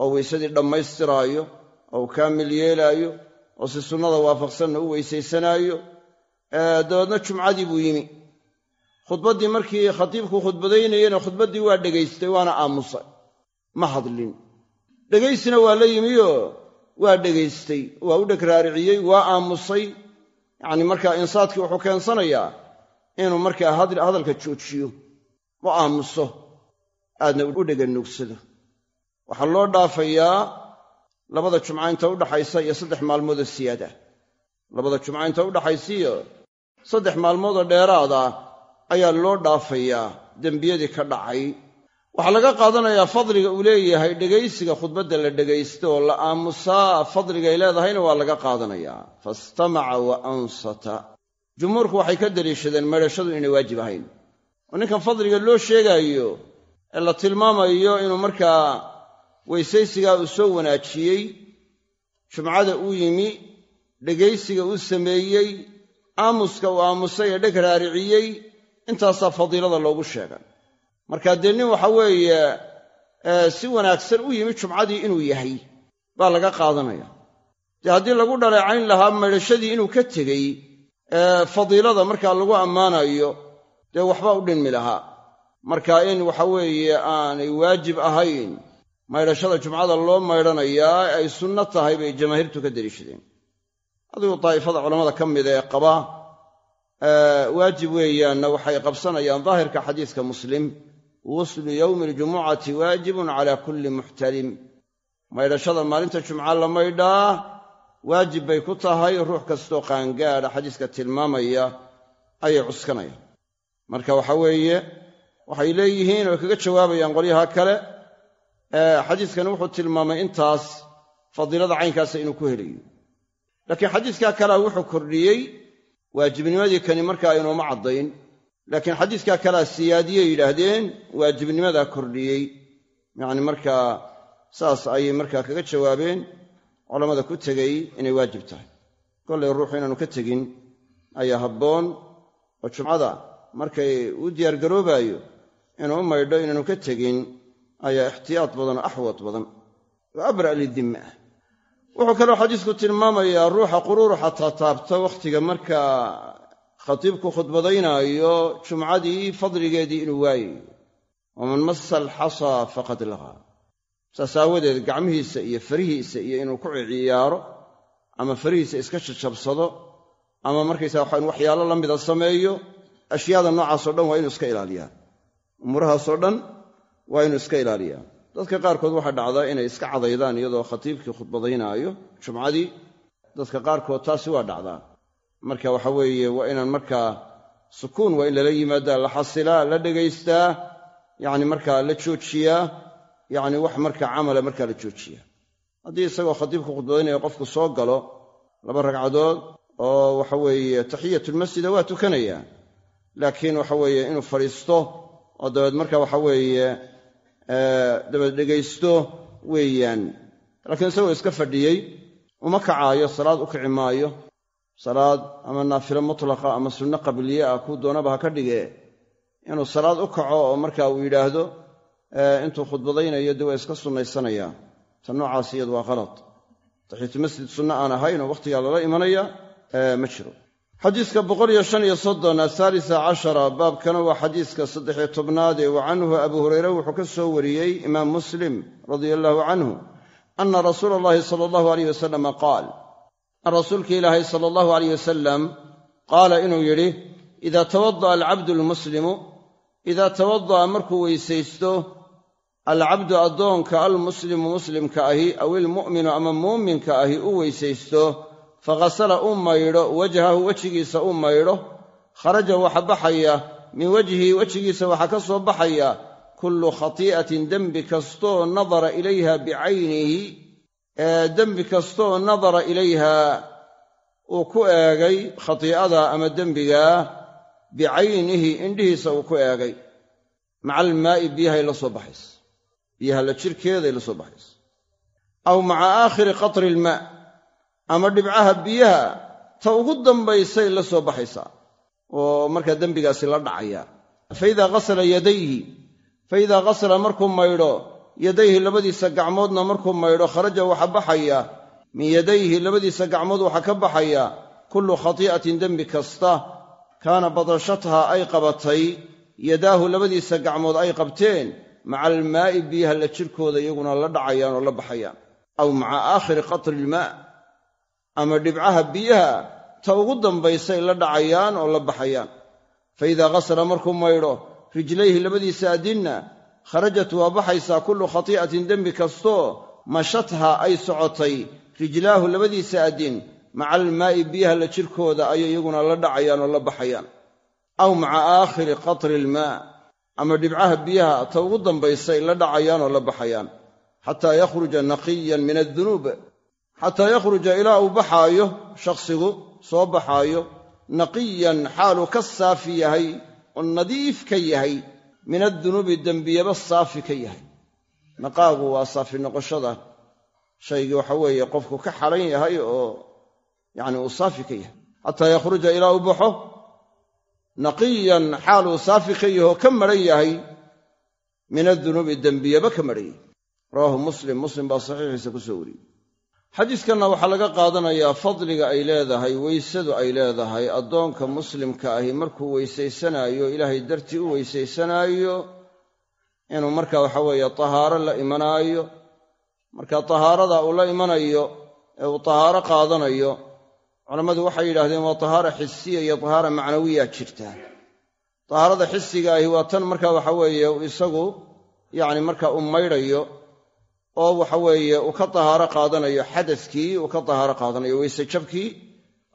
Oo weysadii dhammaystiraayo oo uu kaamil yeelaayo oo si sunnada waafaqsanna u weysaysanaayo. Dabeedna jumcadii buu yimi khudbaddii markii khatiibku khudbadaynayena khudbaddii waa dhegaystay waana aamusay. Ma hadlin. Dhegaysina waa la yimioo waa dhegaystay waa u dheg raariciyey waa aamusay. Yacni markaa insaadkii wuxuu keensanayaa inuu markaa hadalka joojiyo. Oo aamuso aadna u dheganuugsado waxaa loo dhaafayaa labada jumca inta udhaxaysa iyo saddex maalmoodoo siyaada. Labada jumca inta udhaxaysiiyo saddex maalmoodoo dheeraada ayaa loo dhaafayaa dembiyadii ka dhacay. Waxaa laga qaadanayaa fadliga uu leeyahay dhegaysiga khudbadda la dhegaysto oo la aamusaa fadligay leedahayna waa laga qaadanayaa. Fastamaca wa ansata. Jumhuurku waxay ka daliishadeen maydhashadu inay waajib ahayn. Oo ninkan fadliga loo sheegaayo ee la tilmaamayo inuu markaa weysaysigaa uu soo wanaajiyey jumcada uu yimi dhegaysiga uu sameeyey aamuska uu aamusay ee dheg raariciyey intaasaa fadiilada loogu sheegay marka dee nin waxa weeye si wanaagsan u yimi jumcadii inuu yahay baa laga qaadanaya. Dee haddii lagu dhaleecayn lahaa maydhashadii inuu ka tegey fadiilada markaa lagu ammaanayo dee waxba u dhinmi lahaa. Marka in waxa weeye aanay waajib ahayn maydhashada jumcada loo maydhanayaa ay sunno tahay bay jamaahiirtu ka deliishadeen adigu daa'ifada culammada ka mida ee qaba waajib weeyaanna waxay qabsanayaan daahirka xadiiska muslim guslu yowmi aljumucati waajibun cala kulli muxtalim maydhashada maalinta jumca la maydhaa waajib bay ku tahay ruux kastoo qaangaadha xadiiska tilmaamaya ayay cuskanayaan. Marka waxa weeye waxay leeyihiin oo kaga jawaabayaan qolyaha kale xadiiskani wuxuu tilmaamay intaas fadiilada caynkaasa inuu ku helayo laakiin xadiiskaa kalea wuxuu kordhiyey waajibnimadii kani markaa inuuma caddayn laakiin xadiiskaa kalea siyaadiyey yidhaahdeen waajibnimadaa kordhiyey. Yacni markaa saas ayay markaa kaga jawaabeen culammada ku tegey inay waajib tahay. Kollay ruuxu inaanu ka tegin ayaa habboon oo jumcada markay u diyaargaroobaayo inuu u maydho inaanu ka tegin ayaa ixtiyaad badan oo axwad badan. Oo abra' lidimma ah wuxuu kaloo xadiisku tilmaamayaa ruuxa quruuruxa taataabta wakhtiga markaa khatiibku khudbadaynaayo jumcadii fadligeedii inuu waayayo waman massa alxasaa faqad laqaa saas aawadeed gacmihiisa iyo farihiisa iyo inuu ku ciyaaro ama farihiisa iska jajabsado ama markaysaa waxaan waxyaalo la mida sameeyo ashyaada noocaasoo dhan waa inuu iska ilaaliyaa. Umuurahaasoo dhan waa inuu iska ilaaliyaa dadka qaarkood waxaa dhacdaa inay iska cadaydaan iyadoo khatiibkii khudbadaynaayo jumcadii dadka qaarkood taasi waa dhacdaa. Marka waxa weeye waa inaan markaa sukuun waa in lala yimaadaa la xasilaa la dhegaystaa yacni markaa la joojiyaa yacni wax marka camala markaa la joojiya haddii isagoo khatiibka khudbadaynaya qofku soo galo laba ragcadood oo waxa weeye taxiyatulmasjida waa tukanayaa laakiin waxa weeye inuu fadhiisto oo dabeed marka waxa weeye dabeed dhegaysto weeyaan. Laakiin isagoo iska fadhiyey uma kacaayo salaad u kici maayo. Salaad ama naafilo mutlaqa ama sunno qabliye ah kuu doonaba ha ka dhige inuu salaad u kaco oo marka uu yidhaahdo intuu khudbadaynayo dee waa iska sunnaysanayaa. Ta noocaas iyadu waa qalad taxiyatumasjid sunno aan ahayn oo wakhtigaa lala imanaya ma jiro xadiiska boqoliyo shan iyo soddon athaalisa cashara baabkana waa xadiiska saddexiyo tobnaade wa canhu abu hureyre wuxuu ka soo wariyey imaam muslim radia allaahu canhu ana rasuula allahi sala allahu aleyh wasalama qaal rasuulki ilaahay sala allahu aleyh wasalam qaala inuu yidhi idaa tawada'a alcabdu almuslimu idaa tawada'a markuu weysaysto alcabdu addoonka almuslimu muslimka ahi aw ilmu'minu ama muuminka ahi u weysaysto faghasala u maydho wajhahu wejigiisa u maydho kharaja waxa baxaya min wajhihi wejigiisa waxaa ka soo baxaya kullu khatii'atin dembi kastoo nadara ilayha bicaynihi dembi kastooo nadara ilayha uu ku eegay khatii'ada ama dembigaa bicaynihi indhihiisa uu ku eegay. Maca almaa'i biyahay la soo baxaysa. Biyaha la jirkeeday la soo baxaysa. Aw maca aakhiri qatri ilmaa ama dhibcaha biyaha ta ugu dambaysay la soo baxaysaa oo markaa dembigaasi la dhacaya. Fa idaa yadayhi fa idaa ghasala markuu maydho yadayhi labadiisa gacmoodna markuu maydho kharaja waxa baxaya. Min yadayhi labadiisa gacmood waxaa ka baxaya kullu khatii'atin dembi kasta kaana badashatha ay qabatay. Yadaahu labadiisa gacmood ay qabteen maca almaa'i biyaha la jirkooda iyaguna la dhacayaan oo la baxayaan. Aw maca aakhiri qatri ilmaa ama dhibcaha biyaha ta ugu dambaysay la dhacayaan oo la baxayaan. Fa idaa ghasala markuu maydho rijlayhi labadiisa adinna kharajat waa baxaysaa kullu khatii'atin dembi kastoo mashatha ay socotay. Rijlaahu labadiisa adin maca almaa'i biyaha la jirkooda ayay iyaguna la dhacayaan oo la baxayaan. Aw maca aakhiri qatri ilmaa ama dhibcaha biyaha ta ugu dambaysay la dhacayaan oo la baxayaan. Xataa yakhruja naqiyan min addunuub xataa yakhruja ilaa uu baxaayo shakhsigu soo baxaayo naqiyan xaaluu ka saafi yahay oo nadiif ka yahay min addunuubi dembiyaba saafi ka yahay naqaagu waa saafi noqoshada shaygii waxa weeye qofku ka xalan yahay oo yacni uu saafi ka yahay xataa yakhruja ilaa uu baxo naqiyan xaaluu saafi ka yaho ka maran yahay min addunuubi dembiyaba ka maran yahay rawaahu muslim muslim baa saxiixiisa ku soo wariyey xadiiskanna waxaa laga qaadanayaa fadliga ay leedahay weysadu ay leedahay addoonka muslimka ahi markuu weysaysanaayo ilaahay dartii u weysaysanaayo inuu marka waxa weeye tahaaro la imanaayo marka tahaarada uu la imanayo ee uu tahaaro qaadanayo culammadu waxay yidhaahdeen waa tahaara xisiya iyo tahaara macnawiya jirta. Tahaarada xisiga ahi waa tan marka waxa weeye isagu yacni marka uu maydhayo oo waxa weeye uu ka tahaaro qaadanayo xadaskii uu ka tahaaro qaadanayo weyse jabkii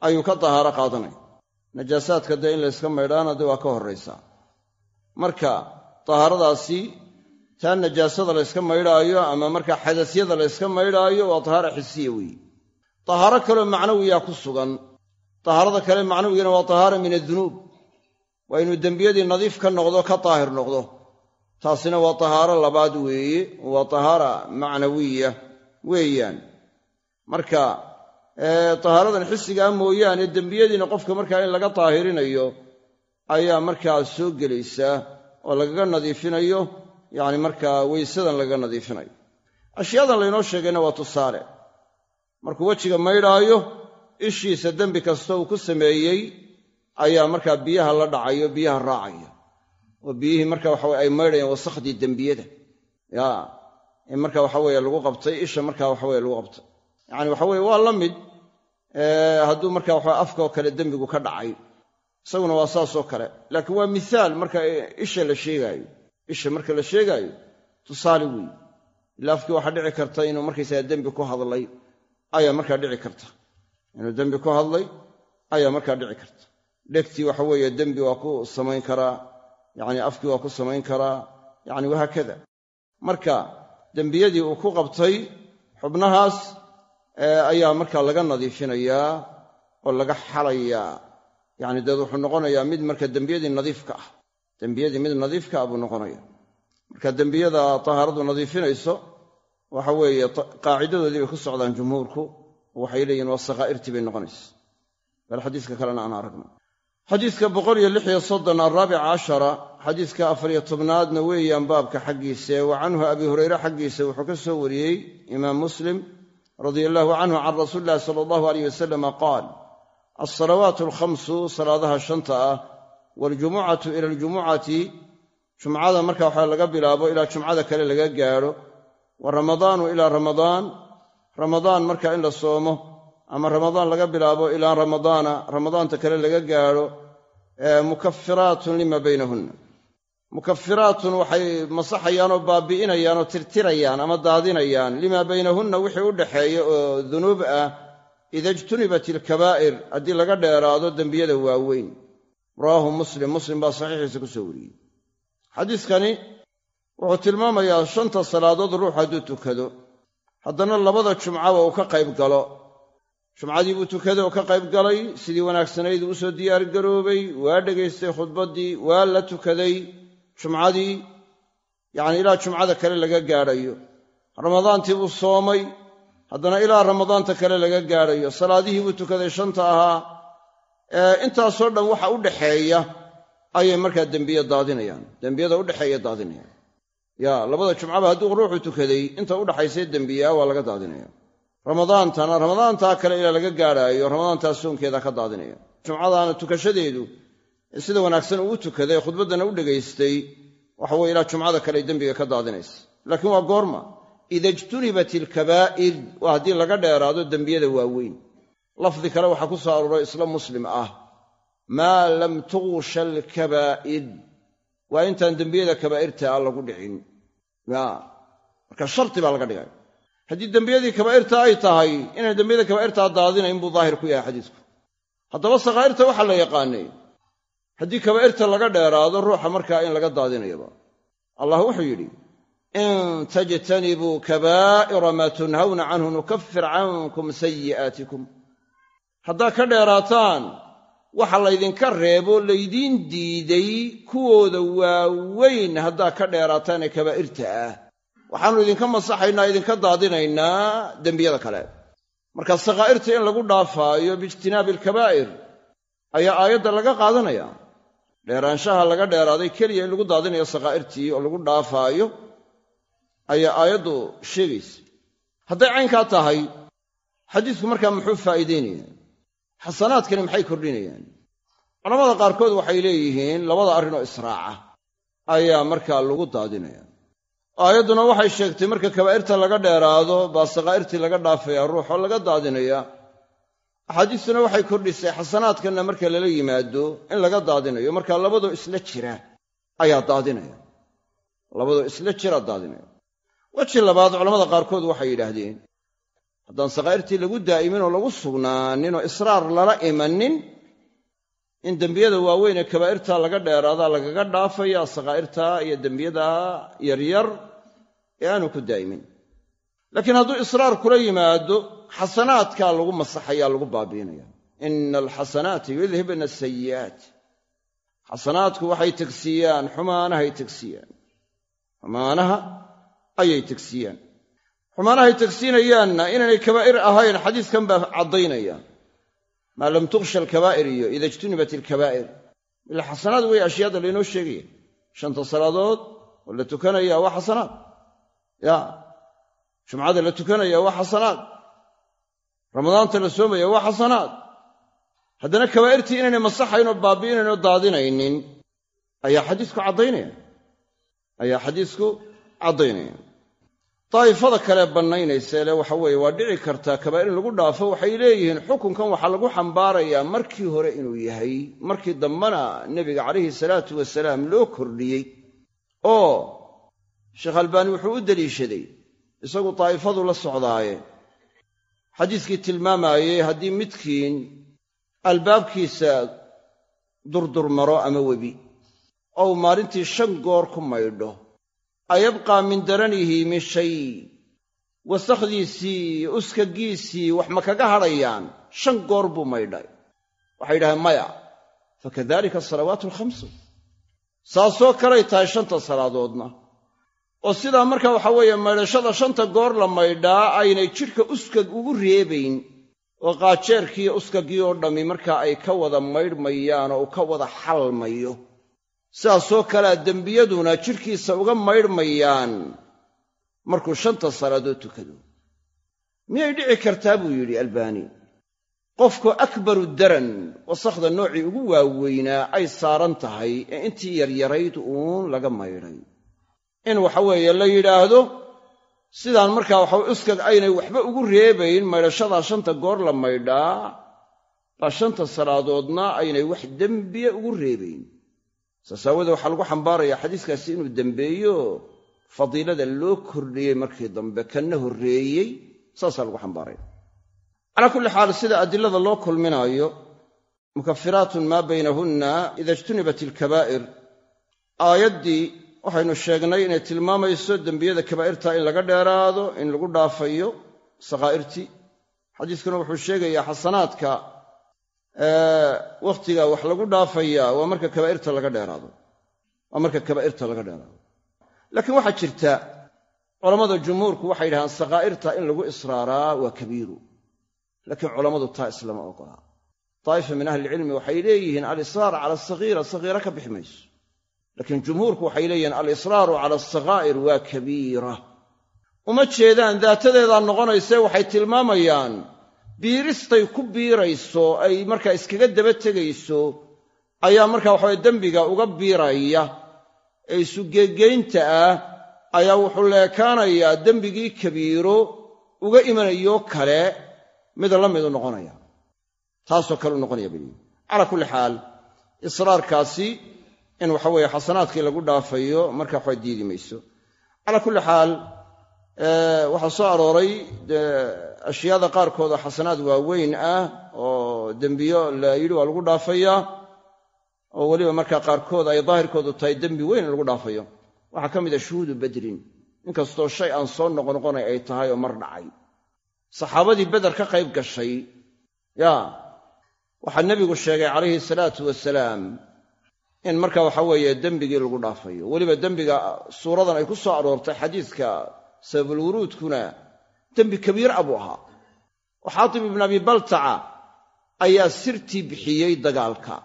ayuu ka tahaaro qaadanaya najaasaadka dee in layska maydhaana dee waa ka horraysaa marka tahaaradaasi taa najaasada layska maydhaayo ama marka xadasyada layska maydhaayo waa tahaara xisiya weeye tahaaro kaloo macnawiyaa ku sugan. Tahaarada kale macnawigana waa tahaara min addunuub waa inuu dembiyadii nadiif ka noqdo ka daahir noqdo taasina waa tahaaro labaad weeye waa tahaara macnawiya weeyaan. Marka tahaaradan xisigaa mooyaane dembiyadiina qofka markaa in laga daahirinayo ayaa markaa soo gelaysaa oo lagaga nadiifinayo yacni markaa weysadan lagaga nadiifinayo. Ashyaadan laynoo sheegayna waa tusaale. Markuu wejiga maydhaayo ishiisa dembi kasta uu ku sameeyey ayaa markaa biyaha la dhacayo biyaha raacaya oo biyihii marka waxawe ay maydhayaan wasakhdii dembiyada. Ya in marka waxa weye lagu qabtay isha marka waxaweye lagu qabtay. Yacani waxa weye waa la mid hadduu marka waxa afkaoo kale dembigu ka dhacay. Isaguna waa saasoo kale. Laakiin waa mithaal marka isha la sheegaayo. Isha marka la sheegaayo tusaale weeye ila afkii waxaa dhici karta inuu markaysaga dembi ku hadlay ayaa markaa dhici karta. Inuu dembi ku hadlay ayaa markaa dhici karta. Dhegtii waxa weeye dembi waa ku samayn karaa yacni afkii waa ku samayn karaa yacni wahaakada marka dembiyadii uu ku qabtay xubnahaas ayaa markaa laga nadiifinayaa oo laga xalayaa. Yacni deed wuxuu noqonayaa mid marka dembiyadii nadiifka ah. Dembiyadii mid nadiifka ah buu noqonaya marka dembiyada tahaaradu nadiifinayso waxa weeye qaacidadoodii bay ku socdaan jumhuurku. Waxay leeyihiin waa sakhaa'irtii bay noqonaysa bal xadiiska kalena aan aragno xadiiska boqoliyo lixiyo soddon araabica cashara xadiiska afariyo tobnaadna weeyaan baabka xaggiise wa canhu abi hureyre xaggiisa wuxuu ka soo wariyey imaam muslim radia allahu canhu can rasuuli illahi sala allahu aleyh wasalama qaal alsalawaatu alkhamsu salaadaha shanta ah waljumucatu ila aljumucati jumcada marka waxaa laga bilaabo ilaa jumcada kale laga gaadho wa ramadaanu ilaa ramadaan ramadaan marka in la soomo ama ramadaan laga bilaabo ilaa ramadaana ramadaanta kale laga gaadho mukafiraatun lima baynahunna. Mukafiraatun waxay masaxayaan oo baabi'inayaan oo tirtirayaan ama daadinayaan. Limaa baynahunna wixii u dhaxeeya oo dunuub ah ida ijtunibat ilkabaa'ir haddii laga dheeraado dembiyada waaweyn. Rawaahu muslim. Muslim baa saxiixiisa ku soo wariyey. Xadiiskani wuxuu tilmaamayaa shanta salaadood ruux hadduu tukado. Haddana labada jumcaba uu ka qayb galo jumcadii buu tukaday oo ka qayb galay sidii wanaagsanayd uu u soo diyaargaroobay waa dhegaystay khudbaddii waa la tukaday. Jumcadii yacni ilaa jumcada kale laga gaadhayo. Ramadaantii buu soomay haddana ilaa ramadaanta kale laga gaadhayo. Salaadihii buu tukaday shanta ahaa. Intaasoo dhan waxa u dhaxeeya ayay markaa dembiye daadinayaan. Dembiyada udhexeeya daadinayaan. Ya labada jumcaba hadduu ruuxu tukaday inta udhaxaysay dembiyaa waa laga daadinaya ramadaantana ramadaantaa kale ilaa laga gaadhaayo ramadaantaa soonkeeda ka daadinaya. Jumcadaana tukashadeedu sida wanaagsan uu tukaday khudbaddana u dhegaystay waxa weye ilaa jumcada kale dembiga ka daadinaysa. Laakiin waa goorma. Ida ijtunibat ilkabaa'ir waa haddii laga dheeraado dembiyada waaweyn. Lafdi kale waxaa ku soo arooray isla muslim ah. Maa lam tugsha alkabaa'ir. Waa intaan dembiyada kabaa'irta a lagu dhicin. Marka sharti baa laga dhigay haddii dembiyadii kabaa'irta ay tahay inaan dembiyada kabaa'irtaa daadinayn buu daahir ku yahay xadiisku. Haddaba sakhaa'irta waxaa la yaqaanay haddii kabaa'irta laga dheeraado ruuxa markaa in laga daadinayaba. Allah wuxuu yidhi in tajtanibuu kabaa'ira maa tunhawna canhu nukafir cankum sayi'aatikum haddaad ka dheeraataan waxa laydinka reebo laydiin diiday kuwooda waaweyn haddaad ka dheeraataan ee kabaa'irta ah waxaannu idinka masaxaynaa idinka daadinaynaa dembiyada kale. Marka sakhaa'irta in lagu dhaafaayo biijtinaabi alkabaa'ir ayaa aayadda laga qaadanaya. Dheeraanshaha laga dheeraaday keliya in lagu daadinayo sakhaa'irtii oo lagu dhaafaayo ayaa aayaddu sheegaysa. Hadday caynkaa tahay xadiisku markaa muxuu faa'iideynaya xasanaadkani maxay kordhinayaan? Culamada qaarkood waxay leeyihiin labada arrinoo israaca ayaa markaa lagu daadinaya aayadduna waxay sheegtay marka kabaa'irta laga dheeraado baa sakhaa'irtii laga dhaafaya ruux oo laga daadinaya axaadiistuna waxay kordhisay xasanaadkanna marka lala yimaado in laga daadinayo. Marka labadoo isla jira ayaa daadinaya. Labadoo isla jira daadinaya. Weji labaad culamada qaarkood waxay yidhaahdeen haddaan sakhaa'irtii lagu daa'imin oo lagu sugnaanin oo israar lala imanin in dembiyada waaweyn ee kabaa'irta laga dheeraadaa lagaga dhaafaya sakhaa'irta iyo dembiyada yaryar ee aanu ku daa'imin. Laakiin hadduu israar kula yimaado xasanaadkaa lagu masaxaya lagu baabiinaya ina alxasanaati yudhibna asayi'aat xasanaadku waxay tegsiiyaan xumaanahay tegsiiyaan xumaanaha ayay tegsiiyaan xumaanahay tegsiinayaanna inaanay kabaa'ir ahayn xadiiskan baa caddaynaya. Maa lam tuksha alkabaa'ir iyo ida ijtunibat ilkabaa'ir ila xasanaad wey ashyaada laynoo sheegaya. Shanta salaadood oo la tukanaya waa xasanaad ya jumcada la tukanaya waa xasanaad. Ramadaanta la soomaya waa xasanaad. Haddana kabaa'irtii inaynay masaxayn oo baabi'inayn oo daadinaynin ayaa xadiisku caddaynaya. Ayaa xadiisku caddaynaya. Daa'ifada kale bannaynaysa le waxa weeye waa dhici kartaa kabaa'ir in lagu dhaafo waxay leeyihiin xukunkan waxaa lagu xambaarayaa markii hore inuu yahay markii dambena nebiga calayhi salaatu wasalaam loo kordhiyey oo sheekh albaani wuxuu u deliishaday isagu daa'ifadu la socdaaye. Xadiiskii tilmaamaayey haddii midkiin albaabkiisa durdurmaro ama webi ou maalintii shan goor ku maydho ayabqaa min daranihi min shay. Wasakhdiisii iyo uskagiisii wax ma kaga hadhayaan shan goor buu maydhay. Waxay yidhahdeen maya fakadalika asalawaatu alkhamsu saasoo kalay tahay shanta salaadoodna oo sidaa marka waxa weeye maydhashada shanta goor la maydhaa aynay jidhka uskag ugu reebayn oo qaajeerkiiyo uskagii oo dhammi markaa ay ka wada maydhmayaan oo u ka wada xalmayo. Sidaasoo kalea dembiyaduna jidhkiisa uga maydhmayaan. Markuu shanta salaadood tukado. Miyay dhici kartaa buu yidhi albaani? Qofku akbaru daran wasakhda noocii ugu waaweynaa ay saaran tahay ee intii yaryarayd uun laga maydhay in waxa weeye la yidhaahdo sidaan markaa waxa uskag aynay waxba ugu reebayn maydhashadaa shanta goor la maydhaa baa shanta salaadoodna aynay wax dembiya ugu reebayn. Saas waxaa lagu xambaarayaa xadiiskaasi inuu dembeeyo fadiilada loo kordhiyey markii dambe kanna horreeyey saasaa lagu xambaaraya. Calaa kulli xaal sida adilada loo kulminaayo mukafiraatun maa baynahunna ida ijtunibat ilkabaa'ir aayaddii waxaynu sheegnay inay tilmaamayso dembiyada kabaa'irta in laga dheeraado in lagu dhaafayo sakaa'irtii xadiiskuna wuxuu sheegayaa xasanaadka wakhtiga wax lagu dhaafayaa waa marka kabaa'irta laga dheeraado. Waa marka kabaa'irta laga dheeraado. Laakiin waxaa jirta culammada jumhuurku waxay yidhahdaan sakaa'irta in lagu israaraa waa kabiiru. Laakiin culammadu taa islama ogolaa daa'ifa min ahlicilmi waxay leeyihiin alisraar cala asagiira sagiira ka bixi mayso laakiin jumhuurku waxay leeyihiin alisraaru cala asakaa'ir waa kabiira. Uma jeedaan daatadeedaa noqonaysee waxay tilmaamayaan biiristay ku biirayso ay markaa iskaga daba tegayso ayaa markaa waxaway dembiga uga biiraya. Ee isugeegeynta ah ayaa wuxuu leekaanayaa dembigii kabiiro uga imanayoo kale mid la midu noqonaya. Taasoo kale u noqonaya beliyi calaa kulli xaal israarkaasi in waxa weeye xasanaadkii lagu dhaafayo marka waxba diidi mayso. Calaa kulli xaal waxaa soo arooray ashyaada qaarkood oo xasanaad waaweyn ah oo dembiyo la yidhi waa lagu dhaafayaa oo weliba markaa qaarkood ay daahirkoodu tahay dembi weyn lagu dhaafayo. Waxaa ka mid a shuhuudu badrin. Inkastoo shay aan soo noqnoqonay ay tahay oo mar dhacay. Saxaabadii beder ka qayb gashay. Yaa waxaa nebigu sheegay calayhi salaatu wasalaam in marka waxa weeye dembigii lagu dhaafayo. Weliba dembiga suuradan ay ku soo aroortay xadiiska sababulwuruudkuna dembi kabiir a buu ahaa. Oo xaatib ibnu abi baltaca ayaa sirtii bixiyey dagaalka.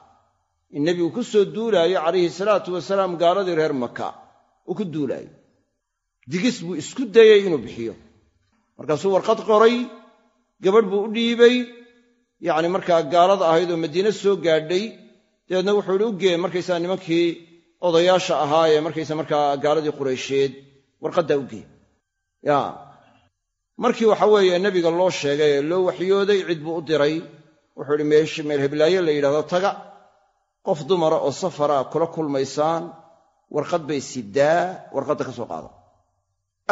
In nebigu ku soo duulaayo calayhi salaatu wasalaam gaaladii reer maka uu ku duulaayo. Digis buu isku dayey inuu bixiyo. Markaasuu warqad qoray gabadh buu u dhiibay. Yacni markaa gaalada ahayd oo madiine soo gaadhay dabeedna wuxuu ihi u gee markaysaa nimankii odayaasha ahaa ee markaysa markaa gaaladii quraysheed warqaddaa u gee ya. Markii waxa weeye nebiga loo sheegay ee loo waxyooday cid buu u diray. Wuxuu ihi meesh meel heblaaye la yidhahdo taga. Qof dumara oo safara kula kulmaysaan warqad bay sidaa warqadda ka soo qaada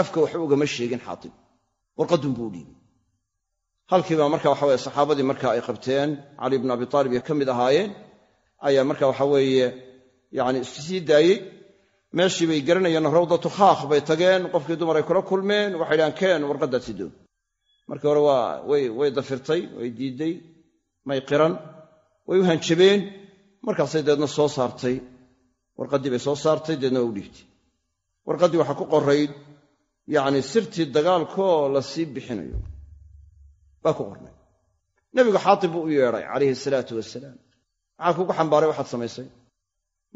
afka waxba ugama sheegin xaatib. Warqaddun buu u dhiibay. Halkiibaa marka waxa weye saxaabadii marka ay qabteen cali bnu abi taalib iyo ka mid ahaayeen ayaa marka waxa weeye yacni issii daayey. Meeshii bay garanayeen rawdatu khaakh bay tageen qofkii dumar ay kula kulmeen waxay dhahaan keen warqaddaad sido markii hore waa way dafirtay way diidday may qiran way u hanjabeen. Markaasay deedna soo saartay. Warqaddii bay soo saartay deedna waa u dhiibtay warqaddii waxaa ku qorayd yacni sirtii dagaalkoo la sii bixinayo baa ku qornay. Nebigu xaatib buu u yeedhay calayhi salaatu wasalaam maxaa kugu xambaaray waxaad samaysay.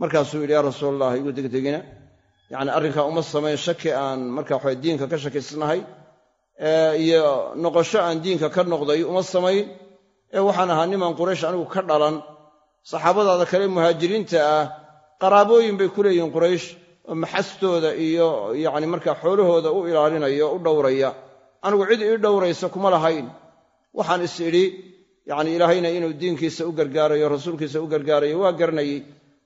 Markaasuu yidhi yaa rasuul allah igu degdegina. Yacni arrinkaa uma samayn shaki aan marka waxa diinka ka shakisnahay iyo noqosho aan diinka ka noqday uma samayn. Ee waxaan ahaa niman quraysh anigu ka dhalan. Saxaabadaada kale muhaajiriinta ah qaraabooyin bay ku leeyihiin quraysh oo maxastooda iyo yacni markaa xoolahooda u ilaalinaya o u dhowraya. Anigu cid ii dhowraysa kuma lahayn. Waxaan is idhi yacni ilaahayna inuu diinkiisa u gargaarayo rasuulkiisa u gargaarayo waa garanayey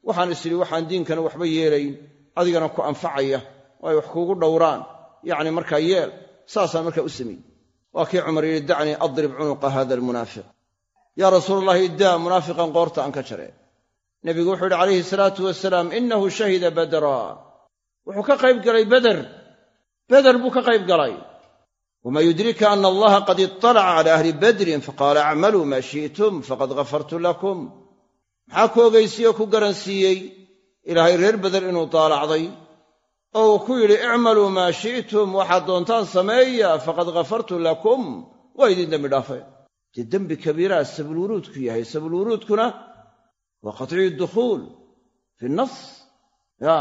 waxaan is idhi waxaan diinkana waxba yeelayn. Adigana ku anfacaya oo ay wax kuugu dhowraan. Yacni markaa yeel saasaan markaa u sameeyey waa kii cumar yidhi dacnii adrib cunuqa hada almunaafiq. Yaa rasuul allahi iddaa munaafiqan qoorta aan ka jaree. Nebigu wuxuu yidhi calayhi salaatu wasalaam innahu shahida badra. Wuxuu ka qayb galay beder beder buu ka qayb galay wamaa yudrika ana allaha qad iطalaca cala ahli badrin faqaala acmaluu maa shi'tum faqad ghafartu lakum maxaa ku ogaysiye oo ku garansiiyey ilaahay reer beder inuu daalacday oo uu ku yidhi icmaluu maa shi'tum waxaad doontaan sameeya faqad ghafartu lakum waa idin dembi dhaafeen dee dembi kabiiraa sabulwuruudku yahay sabulwuruudkuna waa qatciyu dukhuul fi nas ya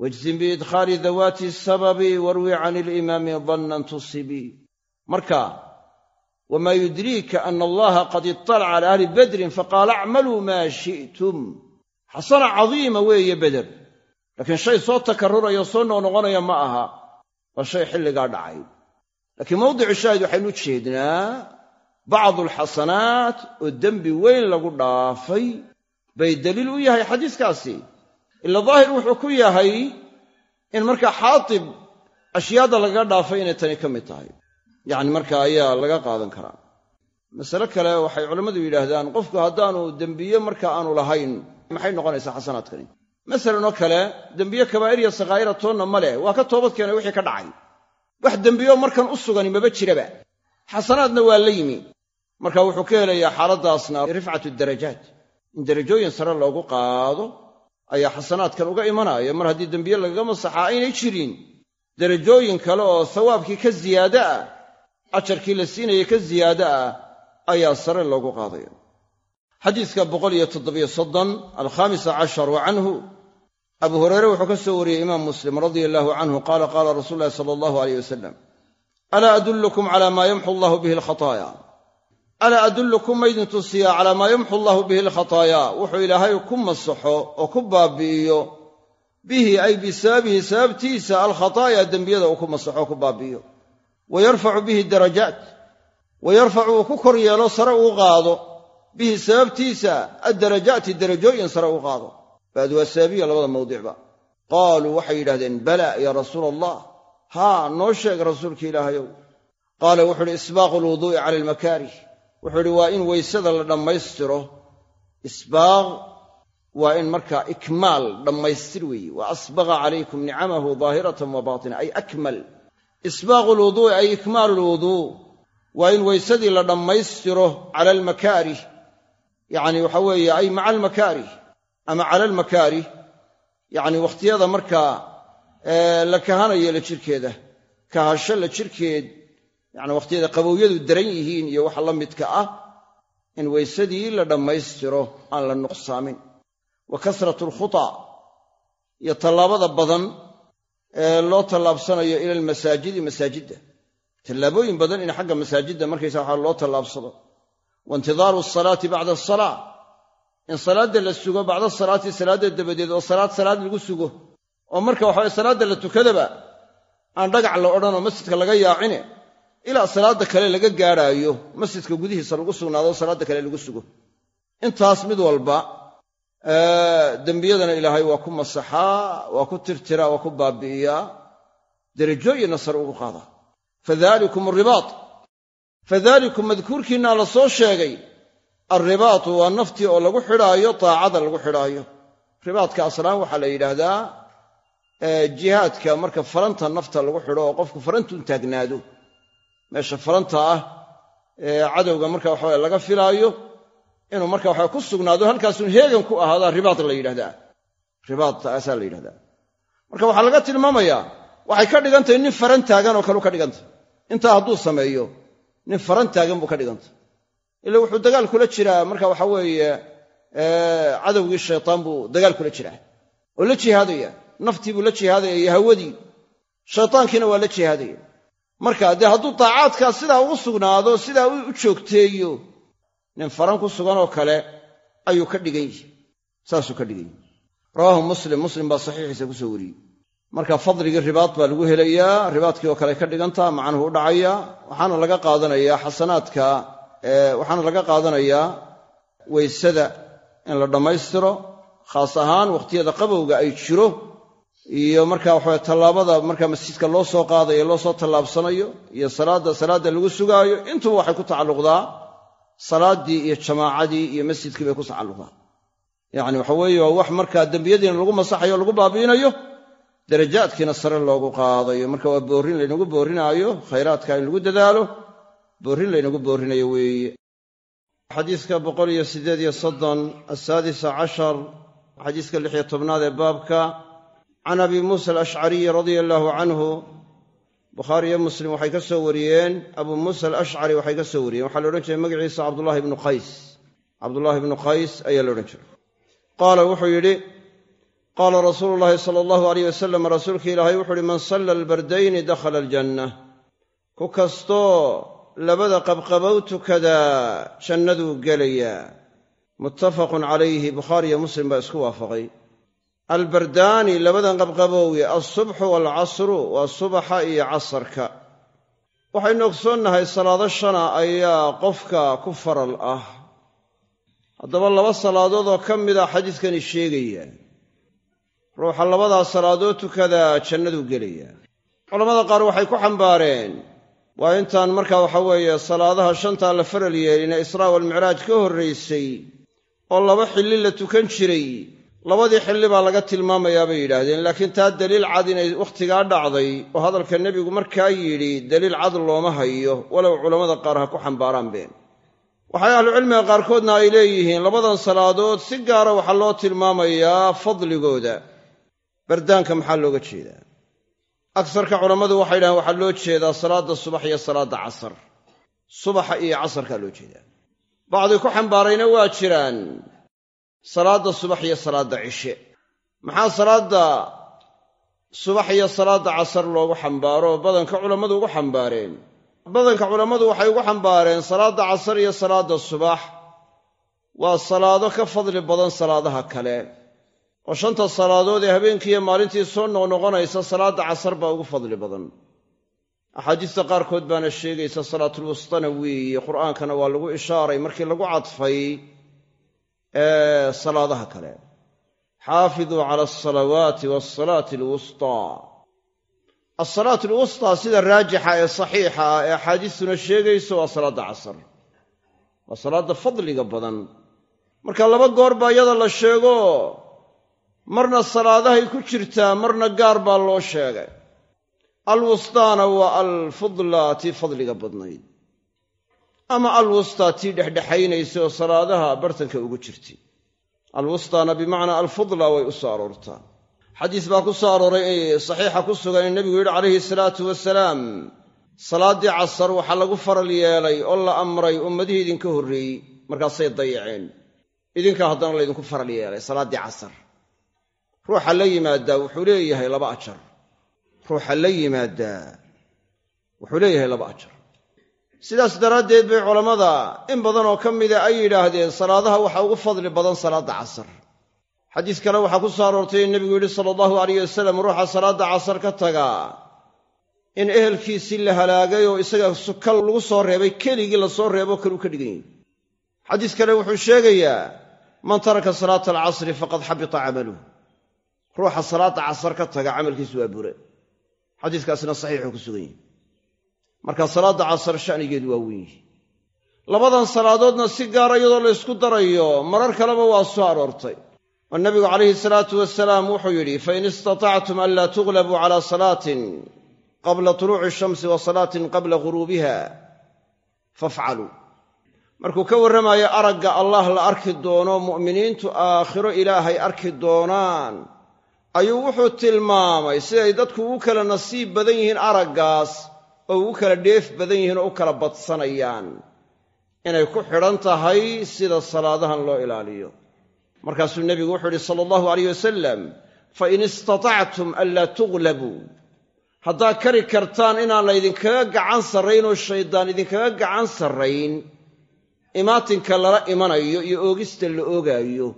wajzim biidkhaali dawaati sababi warwi can ilimaami dannan tusibii marka wamaa yudriika ana allaha qad iطalaca cala ahli badrin faqaala acmaluu maa shi'tum. Xasana cadiima weeye beder laakiin shay soo takarruraya o soo noqnoqonaya ma aha. Waa shay xilligaa dhacay. Laakiin mawdicu shaahid waxaynu u jeednaa bacdu alxasanaat oo dembi weyn lagu dhaafay bay daliil u yahay xadiiskaasi ila daahir wuxuu ku yahay in markaa xaatib ashyaada lagaga dhaafay inay tani ka mid tahay. Yacni marka ayaa laga qaadan karaa. Masale kale waxay culammadu yidhaahdaan qofku haddaanu dembiye marka aanu lahayn maxay noqonaysaa xasanaadkani? Masalan oo kale dembiye kabaa'ir iyo sakhaa'ira toonna ma leh waa ka toobad keenay wixii ka dhacay. Wax dembiyo markan u sugani maba jiraba. Xasanaadna waa la yimi. Marka wuxuu ka helayaa xaaladdaasna rifcatu darajaat in derajooyin sare loogu qaado ayaa xasanaadkan uga imanaya mar haddii dembiye lagaga masaxaa aynay jirin. Derajooyin kale oo sawaabkii ka ziyaado ah ajarkii la siinayay ka ziyaado ah ayaa sare loogu qaadaya xadiiska alkhaamisa cashar wa abu hureyre wuxuu ka soo wariyey imaam muslim radia allaahu canhu qaala qaala rasuulu ulahi sala allahu aleyh wasalam alaa adullukum cala maa yamxu allahu bihi alkhataaya alaa adullukum maydin tusiyaa calaa maa yamxu allahu bihi alkhataayaa wuxuu ilaahay ku masaxo oo ku baabi'iyo. Bihi ay bisababihi sababtiisa alkhataaya dembiyada uu ku masaxo oo ku baabi'iyo. Wa yarfacu bihi darajaat. Wa yarfacu uu ku kor yeelo sare uu qaado. Bihi sababtiisa addarajaati derajooyin sare uu qaado. Baad waa sababiya labada mawdicba qaaluu waxay yidhahdeen bala yaa rasuula allah haa noo sheeg rasuulka ilaahayow. Qaala wuxu uhi isbaaqu alwuduu'i cala almakaarih wuxuu idhi waa in weysada la dhammaystiro. Isbaaq waa in markaa ikmaal dhammaystir weeye wa asbaqa calaykum nicamahu daahiratan wa baatina. Ay akmal. Isbaaqu lwuduu'i ay ikmaalu lwuduu waa in weysadii la dhammaystiro cala almakaarih yacni waxa weeye ay maca almakaarih ama cala almakaarih yacni wakhtiyada markaa la kahanayo la jirkeeda. Kahasho la jirkeed yacni wakhtiyada qabowyadu daran yihiin iyo waxa la midka ah in weysadii la dhammaystiro aan la nuqsaamin. Wa kasratu alkhutaa iyo tallaabada badan ee loo tallaabsanayo ila almasaajidi masaajidda. Tallaabooyin badan in xagga masaajidda markaysa waxaa loo tallaabsado. Wa intidaaru asalaati bacda asalaa in salaadda la sugo bacda salaati salaadda dabadeed oo salaad salaad lagu sugo. Oo marka waxaway salaadda la tukadaba aan dhagax la odhanoo masjidka laga yaacine ilaa salaadda kale laga gaadhaayo masjidka gudihiisa lagu sugnaado o salaadda kale lagu sugo. Intaas mid walba dembiyadana ilaahay waa ku masaxaa waa ku tirtiraa waa ku baabi'iyaa derajooyinna sare ugu qaadaa fadalikum alribaat fadalikum madkuurkiinnaa la soo sheegay alribaatu waa naftii oo lagu xidhaayo daacada lagu xidhaayo. Ribaadka aslaan waxaa la yidhaahdaa jihaadka marka faranta nafta lagu xidho oo qofku farantuun taagnaado meesha faranta ah ee cadowga marka waxawe laga filaayo inuu marka waxa ku sugnaado halkaasun heegan ku ahaadaa ribaad la yidhahdaa. Ribaad taasaa la yidhahdaa. Marka waxaa laga tilmaamayaa waxay ka dhigantahay nin faran taagan oo kaleu ka dhigantay. Intaa hadduu sameeyo nin faran taagan buu ka dhigantay. Ila wuxuu dagaal kula jiraa marka waxa weeye cadowgii shaytaan buu dagaal kula jiraa. Oo la jihaadaya naftii buu la jihaadaya iyo hawadii shaytaankiina waa la jihaadaya marka dee hadduu daacaadkaa sidaa ugu sugnaado sidaa u joogteeyo nin faran ku suganoo kale ayuu ka dhigan yihi saasuu ka dhigan yihi rawaahu muslim muslim baa saxiixiisa ku soo wariyey. Marka fadligii ribaad baa lagu helayaa ribaadkii oo kale ka dhigantaa macnuhu u dhacaya. Waxaana laga qaadanayaa xasanaadka waxaana laga qaadanayaa weysada in la dhammaystiro khaas ahaan wakhtiyada qabowga ay jiro iyo markaa waxaway tallaabada markaa masjidka loo soo qaadayo loo soo tallaabsanayo iyo salaadda salaadda lagu sugaayo intuba waxay ku tacalluqdaa salaaddii iyo jamaacadii iyo masjidkii bay ku tacalluqdaa. Yacni waxa weeye waa wax markaa dembiyadiina lagu masaxayo lagu baabiinayo darajaadkiina sare loogu qaadayo. Marka waa boorrin laynagu boorrinaayo khayraadka in lagu dadaalo boorrin laynagu boorrinayo weeye. Xadiiska boqol iyo siddeed iyo soddon asaadisa cashar xadiiska lix iyo tobnaad ee baabka can abi muusa alashcariyi radia allaahu canhu bukhaari iyo muslim waxay ka soo wariyeen abuu muusa alashcari waxay ka soo wariyeen waxaa la odhan jiray magaciisa cabdullahi ibnu qays cabdullaahi ibnu qays ayaa la odhan jiray qaala wuxuu yidhi qaala rasuulu llaahi sala allahu aleyh wasalam rasuulka ilaahay wuxu uhi man salla albardayni dakhala aljanna ku kastoo labada qabqabow tukadaa jannaduu gelayaa muttafaqun calayhi bukhaari iyo muslim baa isku waafaqay albardaani labadan qabqabowye alsubxu waalcasru waa subaxa iyo casarka. Waxaynu ogsoonnahay salaado shana ayaa qofka ku faral ah. Haddaba laba salaadood oo ka mida xadiidkani sheegaya. Ruuxa labadaa salaadood tukadaa jannaduu gelaya. Culammada qaar waxay ku xambaareen waa intaan markaa waxa weeye salaadaha shantaa la faral yeelin ee israa walmicraaj ka horraysay oo laba xilli la tukan jiray labadii xilli baa laga tilmaamayaa bay yidhaahdeen laakiin taa daliil cad inay wakhtigaa dhacday oo hadalka nebigu markaa yidhi daliil cad looma hayo walow culammada qaar ha ku xambaaraan been. Waxay ahlucilmiga qaarkoodna ay leeyihiin labadan salaadood si gaara waxaa loo tilmaamayaa fadligooda. Bardaanka maxaa looga jeedaa? Agsarka culammadu waxay dhahaan waxaa loo jeedaa salaadda subax iyo salaadda casar. Subaxa iyo casarkaa loo jeedaa. Bacdi ku xambaarayna waa jiraan salaadda subax iyo salaadda cishe. Maxaa salaadda subax iyo salaadda casar loogu xambaaro? Badanka culammadu ugu xambaareen. Badanka culammadu waxay ugu xambaareen salaadda casar iyo salaadda subax. Waa salaado ka fadli badan salaadaha kale. Oo shanta salaadood ee habeenkiiyo maalintii soo noqnoqonaysa salaadda casar baa ugu fadli badan. Axaadiista qaarkood baana sheegaysa salaatulwustana weeye qur'aankana waa lagu ishaaray markii lagu cadfay salaadaha kale. Xaafiduu cala alsalawaati waasalaati alwustaa alsalaatu alwustaa sida raajixa ee saxiixa ah ee axaadiistuna sheegayso waa salaadda casar waa salaadda fadliga badan. Marka laba goor baa iyada la sheego marna salaadahay ku jirtaa marna gaar baa loo sheegay. Alwustaana waa alfudlaa tii fadliga badnayd ama alwustaa tii dhexdhexaynaysa oo salaadaha bartanka ugu jirtay alwustaana bimacnaa alfudlaa way u soo aroortaa. Xadiis baa ku soo arooray saxiixa ku sugan in nebigu yidhi calayhi salaatu wasalaam salaaddii casar waxaa lagu faral yeelay oo la amray ummadihii idinka horreeyey markaasay dayaceen. Idinkaa haddana laydinku faral yeelay salaaddii casar. Ruuxa la yimaadaa wuxuu leeyahay laba ajar. Ruuxa la yimaadaa wuxuu leeyahay laba ajar sidaas daraaddeed bay culammada in badan oo ka mida ay yidhaahdeen salaadaha waxaa ugu fadli badan salaadda casar. Xadiis kale waxaa ku soo aroortay in nebigu yidhi sala allahu alayh wasalam ruuxa salaadda casar ka tagaa in ehelkiisii la halaagay oo isaga suka lagu soo reebay keligii la soo reebo kaluu ka dhigan yahy xadiis kale wuxuu sheegayaa man taraka salaata alcasri faqad xabita camaluh ruuxa salaadda casar ka taga camalkiisu waa bure. Xadiiskaasina saxiixuu ku sugan yahi marka salaadda casar shanigeedu waa weyn yihi labadan salaadoodna si gaara iyadoo la ysku darayo marar kaleba waa soo aroortay. Oo nabigu calayhi salaatu wasalaam wuxuu yidhi fain istatactum an laa tughlabuu cala salaatin qabla tuluuci shamsi wa salaatin qabla ghuruubiha fafcaluu markuu ka warramayo aragga allah la arki doono mu'miniintu aakhiro ilaahay arki doonaan ayuu wuxuu tilmaamay siday dadku ugu kala nasiib badan yihiin araggaas oo ugu kala dheef badan yihiin oo u kala badsanayaan. Inay ku xidhan tahay sida salaadahan loo ilaaliyo. Markaasuu nebigu wuxuu yidhi sala allahu alayh wasalam fa in istatactum an laa tughlabuu haddaad kari kartaan inaan laydinkaga gacan sarrayn oo shayddaan idinkaga gacan sarrayn imaatinka lala imanayo iyo oogista la oogaayo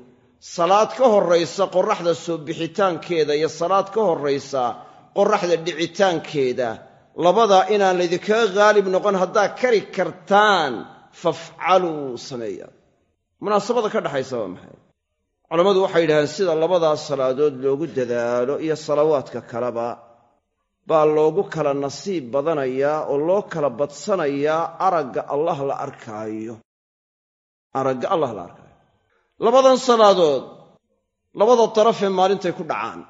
salaad ka horraysa qorraxda soo bixitaankeeda iyo salaad ka horraysa qorraxda dhicitaankeeda labadaa inaan laydinkaga haalib noqon haddaad kari kartaan fafcaluu sameeya. Munaasabada ka dhaxaysa waa maxay? Culammadu waxay yidhahdeen sida labadaas salaadood loogu dadaalo iyo salawaadka kaleba baa loogu kala nasiib badanayaa oo loo kala badsanayaa aragga allah la arkaayo. Aragga allah la arkaayo. Labadan salaadood labada darafee maalintay ku dhacaan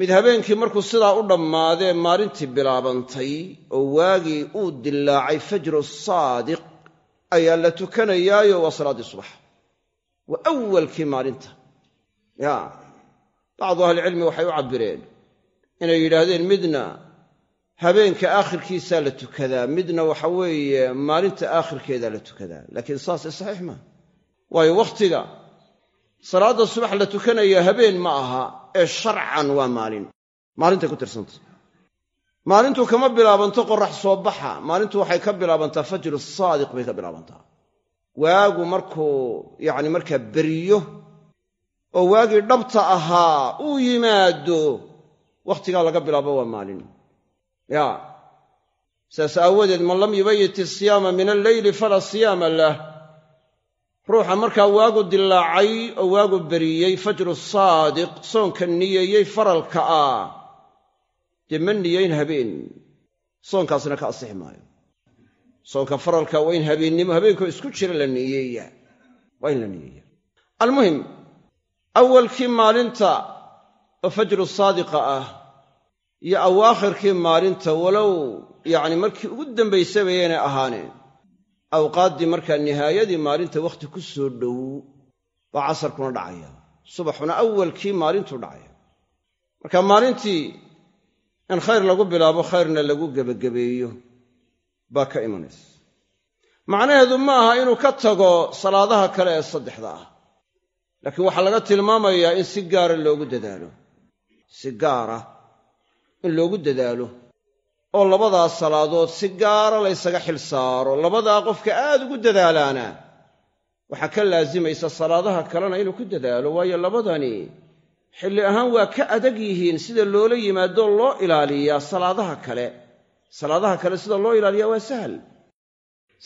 mid habeenkii markuu sidaa u dhammaadee maalintii bilaabantay oo waagii uu dillaacay fajru saadiq ayaa la tukanayaayo waa salaaddii subax. Waa awalkii maalinta. Ya bacdu ahlicilmi waxay u cabbireen inay yidhaahdeen midna habeenka aakhirkiisaa la tukadaa midna waxa weeye maalinta aakhirkeedaa la tukadaa. Laakiin saase saxiix maa waayo wakhtiga salaadda subax la tukanaya habeen ma aha ee sharcan waa maalin. Maalintay ku tirsantay. Maalintu kama bilaabanto qorax soo baxa. Maalintu waxay ka bilaabantaa fajru saadiq bay ka bilaabantaa. Waagu markuu yacni markaa beriyo oo waagii dhabta ahaa uu yimaado wakhtigaa laga bilaabo waa maalin. Ya saas aawadeed man lam yubayit isiyaama min alleyli falaa siyaama lah ruuxa markaa waagu dilaacay oo waagu beriyey fajru saadiq soonka niyeeyey faralka ah. Dee ma niyeyn habeen? Soonkaasna ka asixi maayo. Soonka faralka waa in habeennimo habeenkoo isku jira la niyeeya. Waa in la niyeeya. Almuhim awalkii maalinta oo fajru saadiqa ah iyo awaakhirkii maalinta walow yacni markii ugu dambaysaba yaynay ahaaneen awqaaddii markaa nihaayadii maalinta wakhti ku soo dhow baa casarkuna dhacaya. Subaxuna awalkii maalintuu dhacaya. Marka maalintii in khayr lagu bilaabo khayrna lagu gebagabeeyo baa ka imanaysa. Macnaheedu ma aha inuu ka tago salaadaha kale ee saddexda ah. Laakiin waxaa laga tilmaamayaa in si gaara loogu dadaalo. Si gaara in loogu dadaalo oo labadaa salaadood si gaara laysaga xil saaro labadaa qofka aad ugu dadaalaana waxaa ka laasimaysa salaadaha kalena inuu ku dadaalo. Waayo labadani xilli ahaan waa ka adag yihiin sida loola yimaadoo loo ilaaliyaa salaadaha kale. Salaadaha kale sida loo ilaaliyaa waa sahal.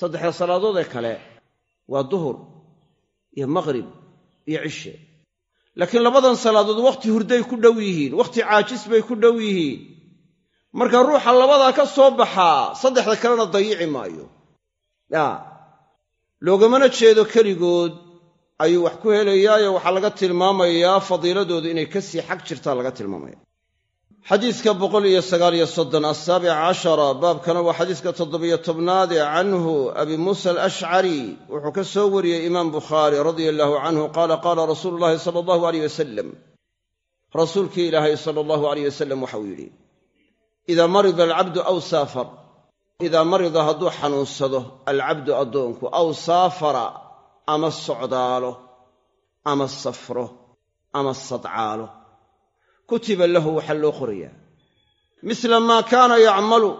Saddexda salaadood ee kale waa duhur iyo maqhrib iyo cishe. Laakiin labadan salaadood wakhti hurday ku dhow yihiin wakhti caajis bay ku dhow yihiin marka ruuxa labadaa ka soo baxaa saddexda kalena dayici maayo. Ya. Loogamana jeedo keligood ayuu wax ku helayaayo waxaa laga tilmaamayaa fadiiladoodu inay ka sii xag jirtaa laga tilmaamaya. Xadiiska boqol iyo sagaaliyo soddon assaabic cashara baabkana waa xadiiska toddobiyo tobnaad ee canhu abi muusa alashcari wuxuu ka soo wariyey imaam bukhaari radia allaahu canhu qaala qaala rasuulu llahi sala allahu aleyh wasalam rasuulkii ilaahay sala allahu aleyh wasalam waxauu yidhi idaa marida alcabdu aw saafar. Idaa marida hadduu xanuunsado alcabdu addoonku aw saafara ama socdaalo ama safro ama sadcaalo. Kutiba lahu waxaa loo qorayaa misla maa kaana yacmalu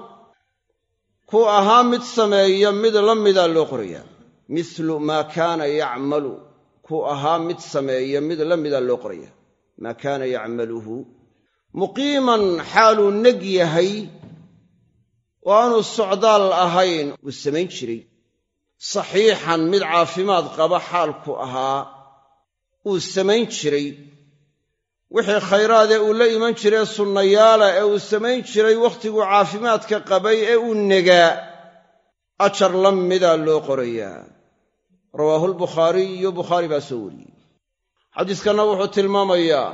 kuu ahaa mid sameeya mid la midaa loo qorayaa mislu maa kaana yacmalu kuu ahaa mid sameeya mid la midaa loo qorayaa maa kaana yacmaluhu muqiiman xaaluu neg yahay oo aanuu socdaal ahayn. Uu samayn jiray. Saxiixan mid caafimaad qaba xaalku ahaa uu samayn jiray. Wixii khayraadee uu la iman jiree sunnayaala ee uu samayn jiray wakhtiguu caafimaadka qabay ee uu negaa ajar la midaa loo qorayaa. Rawaahu lbukhaariyu bukhaari baa soo wariyey. Xadiiskanna wuxuu tilmaamayaa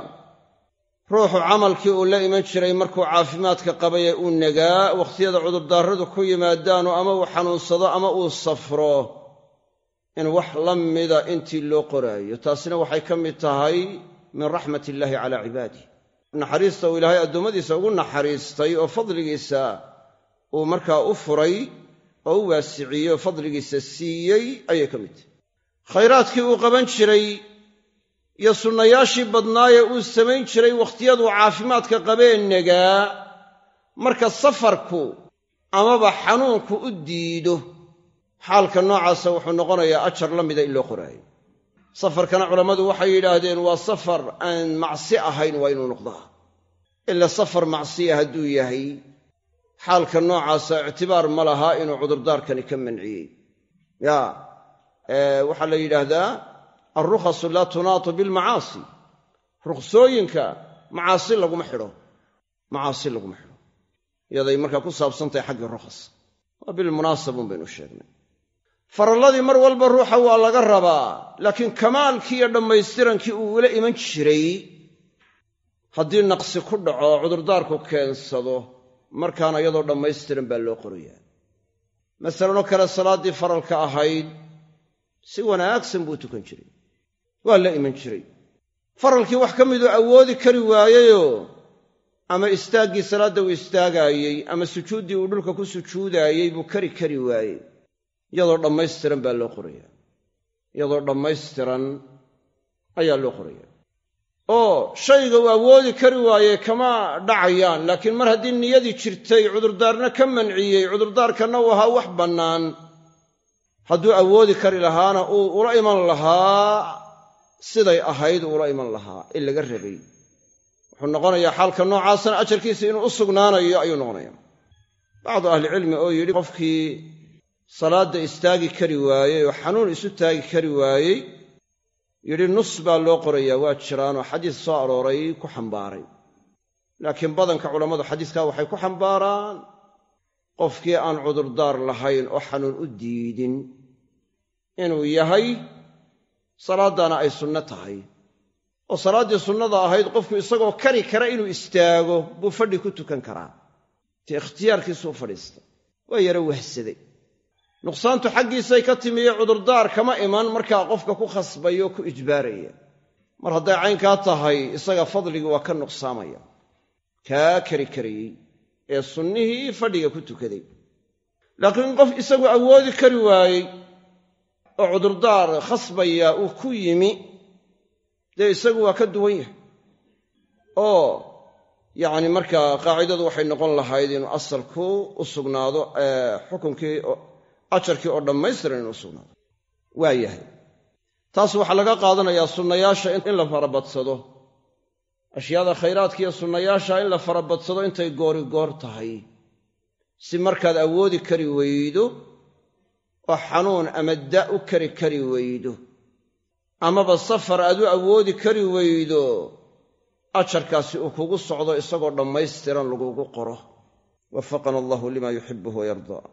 ruuxu camalkii uu la iman jiray markuu caafimaadka qabay ee uu negaa wakhtiyada cudurdaarradu ku yimaadaanu ama uu xanuunsado ama uu safro in wax la mida intii loo qoraayo. Taasina waxay ka mid tahay min raxmat illaahi calaa cibaadih naxariista uu ilaahay addoommadiisa ugu naxariistay oo fadligiisa uu markaa u furay oo u waasiciyey oo fadligiisa siiyey ayay ka mid tahay. Khayraadkii uu qaban jiray iyo sunnayaashii badnaayee uu samayn jiray wakhtiyaduu caafimaadka qabee negaa marka safarku amaba xanuunku u diido xaalka noocaasa wuxuu noqonayaa ajar la mida in loo qoraayo. Safarkana culammadu waxay yidhaahdeen waa safar aan macsi ahayn waa inuu noqdaa. Ila safar macsiya hadduu yahay xaalka noocaasa ictibaar ma laha inuu cudurdaarkani ka manciyey. Ya waxaa la yidhaahdaa alrukhasu laa tunaatu bilmacaasi rukhsooyinka macaasi laguma xidho macaasi laguma xidho iyaday markaa ku saabsantahay xaggii rukhas waa bilmunaasabun baynu sheegnay faralladii mar walba ruuxa waa laga rabaa laakiin kamaalkii iyo dhammaystirankii uu ula iman jiray haddii naqsi ku dhaco cudurdaarku keensado markaana iyadoo dhammaystiran baa loo qorayaa masalanoo kale salaaddii faralka ahayd si wanaagsan buu tukan jiray waa la iman jiray. Faralkii wax ka miduu awoodi kari waayeyoo ama istaaggii salaadda uu istaagaayey ama sujuuddii uu dhulka ku sujuudaayey buu kari kari waayey. Iyadoo dhammaystiran baa loo qorayaa. Iyadoo dhammaystiran ayaa loo qorayaa. Oo shayga uu awoodi kari waayey kama dhacayaan laakiin mar haddii niyadii jirtay cudurdaarna ka manciyey cudurdaarkanna uu ahaa wax bannaan. Hadduu awoodi kari lahaana uu ula iman lahaa siday ahayd ula iman lahaa ee laga rabay. Wuxuu noqonayaa xaalka noocaasana ajarkiisa inuu u sugnaanayo ayuu noqonaya bacdu ahlicilmi oo yidhi qofkii salaadda istaagi kari waayey oo xanuun isu taagi kari waayey yidhi nus baa loo qorayaa waa jiraanoo xadiis soo arooray ku xambaaray. Laakiin badanka culammadu xadiiskaa waxay ku xambaaraan qofkii aan cudurdaar lahayn oo xanuun u diidin inuu yahay salaaddaana ay sunno tahay. oo salaaddii sunnada ahayd qofku isagoo kari kara inuu istaago buu fadhi ku tukan karaa. Dee ikhtiyaarkiisuu fadhiista waa yaro wahsaday. Nuqsaantu xaggiisay ka timiye cudurdaar kama iman markaa qofka ku khasbaya oo ku ijbaaraya. Mar hadday caynkaa tahay isaga fadligii waa ka nuqsaamaya. Kaa kari karayey ee sunnihii fadhiga ku tukaday. Laakiin qof isagu awoodi kari waayey oo cudurdaar khasbaya uu ku yimi dee isagu waa ka duwan yahay. Oo yacni markaa qaacidadu waxay noqon lahayd inuu asalku u sugnaado xukunkii ajarkii oo dhammaystiran inuu sugnaado. Waa yahay. Taas waxaa laga qaadanayaa sunnayaasha in la farabadsado. Ashyaada khayraadka iyo sunnayaasha in la farabadsado intay goori goor tahay. Si markaad awoodi kari weydo oo xanuun ama da u kari kari weydo amaba safar aad u awoodi kari weydo ajarkaasi uu kugu socdo isagoo dhammaystiran lagugu qoro. Wafaqana allahu lima yuxibuhu wayardaa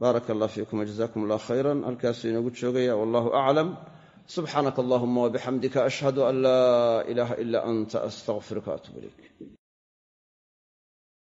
baaraka allah fiikum wajazaakum allah khayran. Halkaasuu inoogu joogaya wallahu aclam subxaanaka allahuma wabixamdika ashhadu an laa ilaaha ila anta astaqfiruka atub ilayk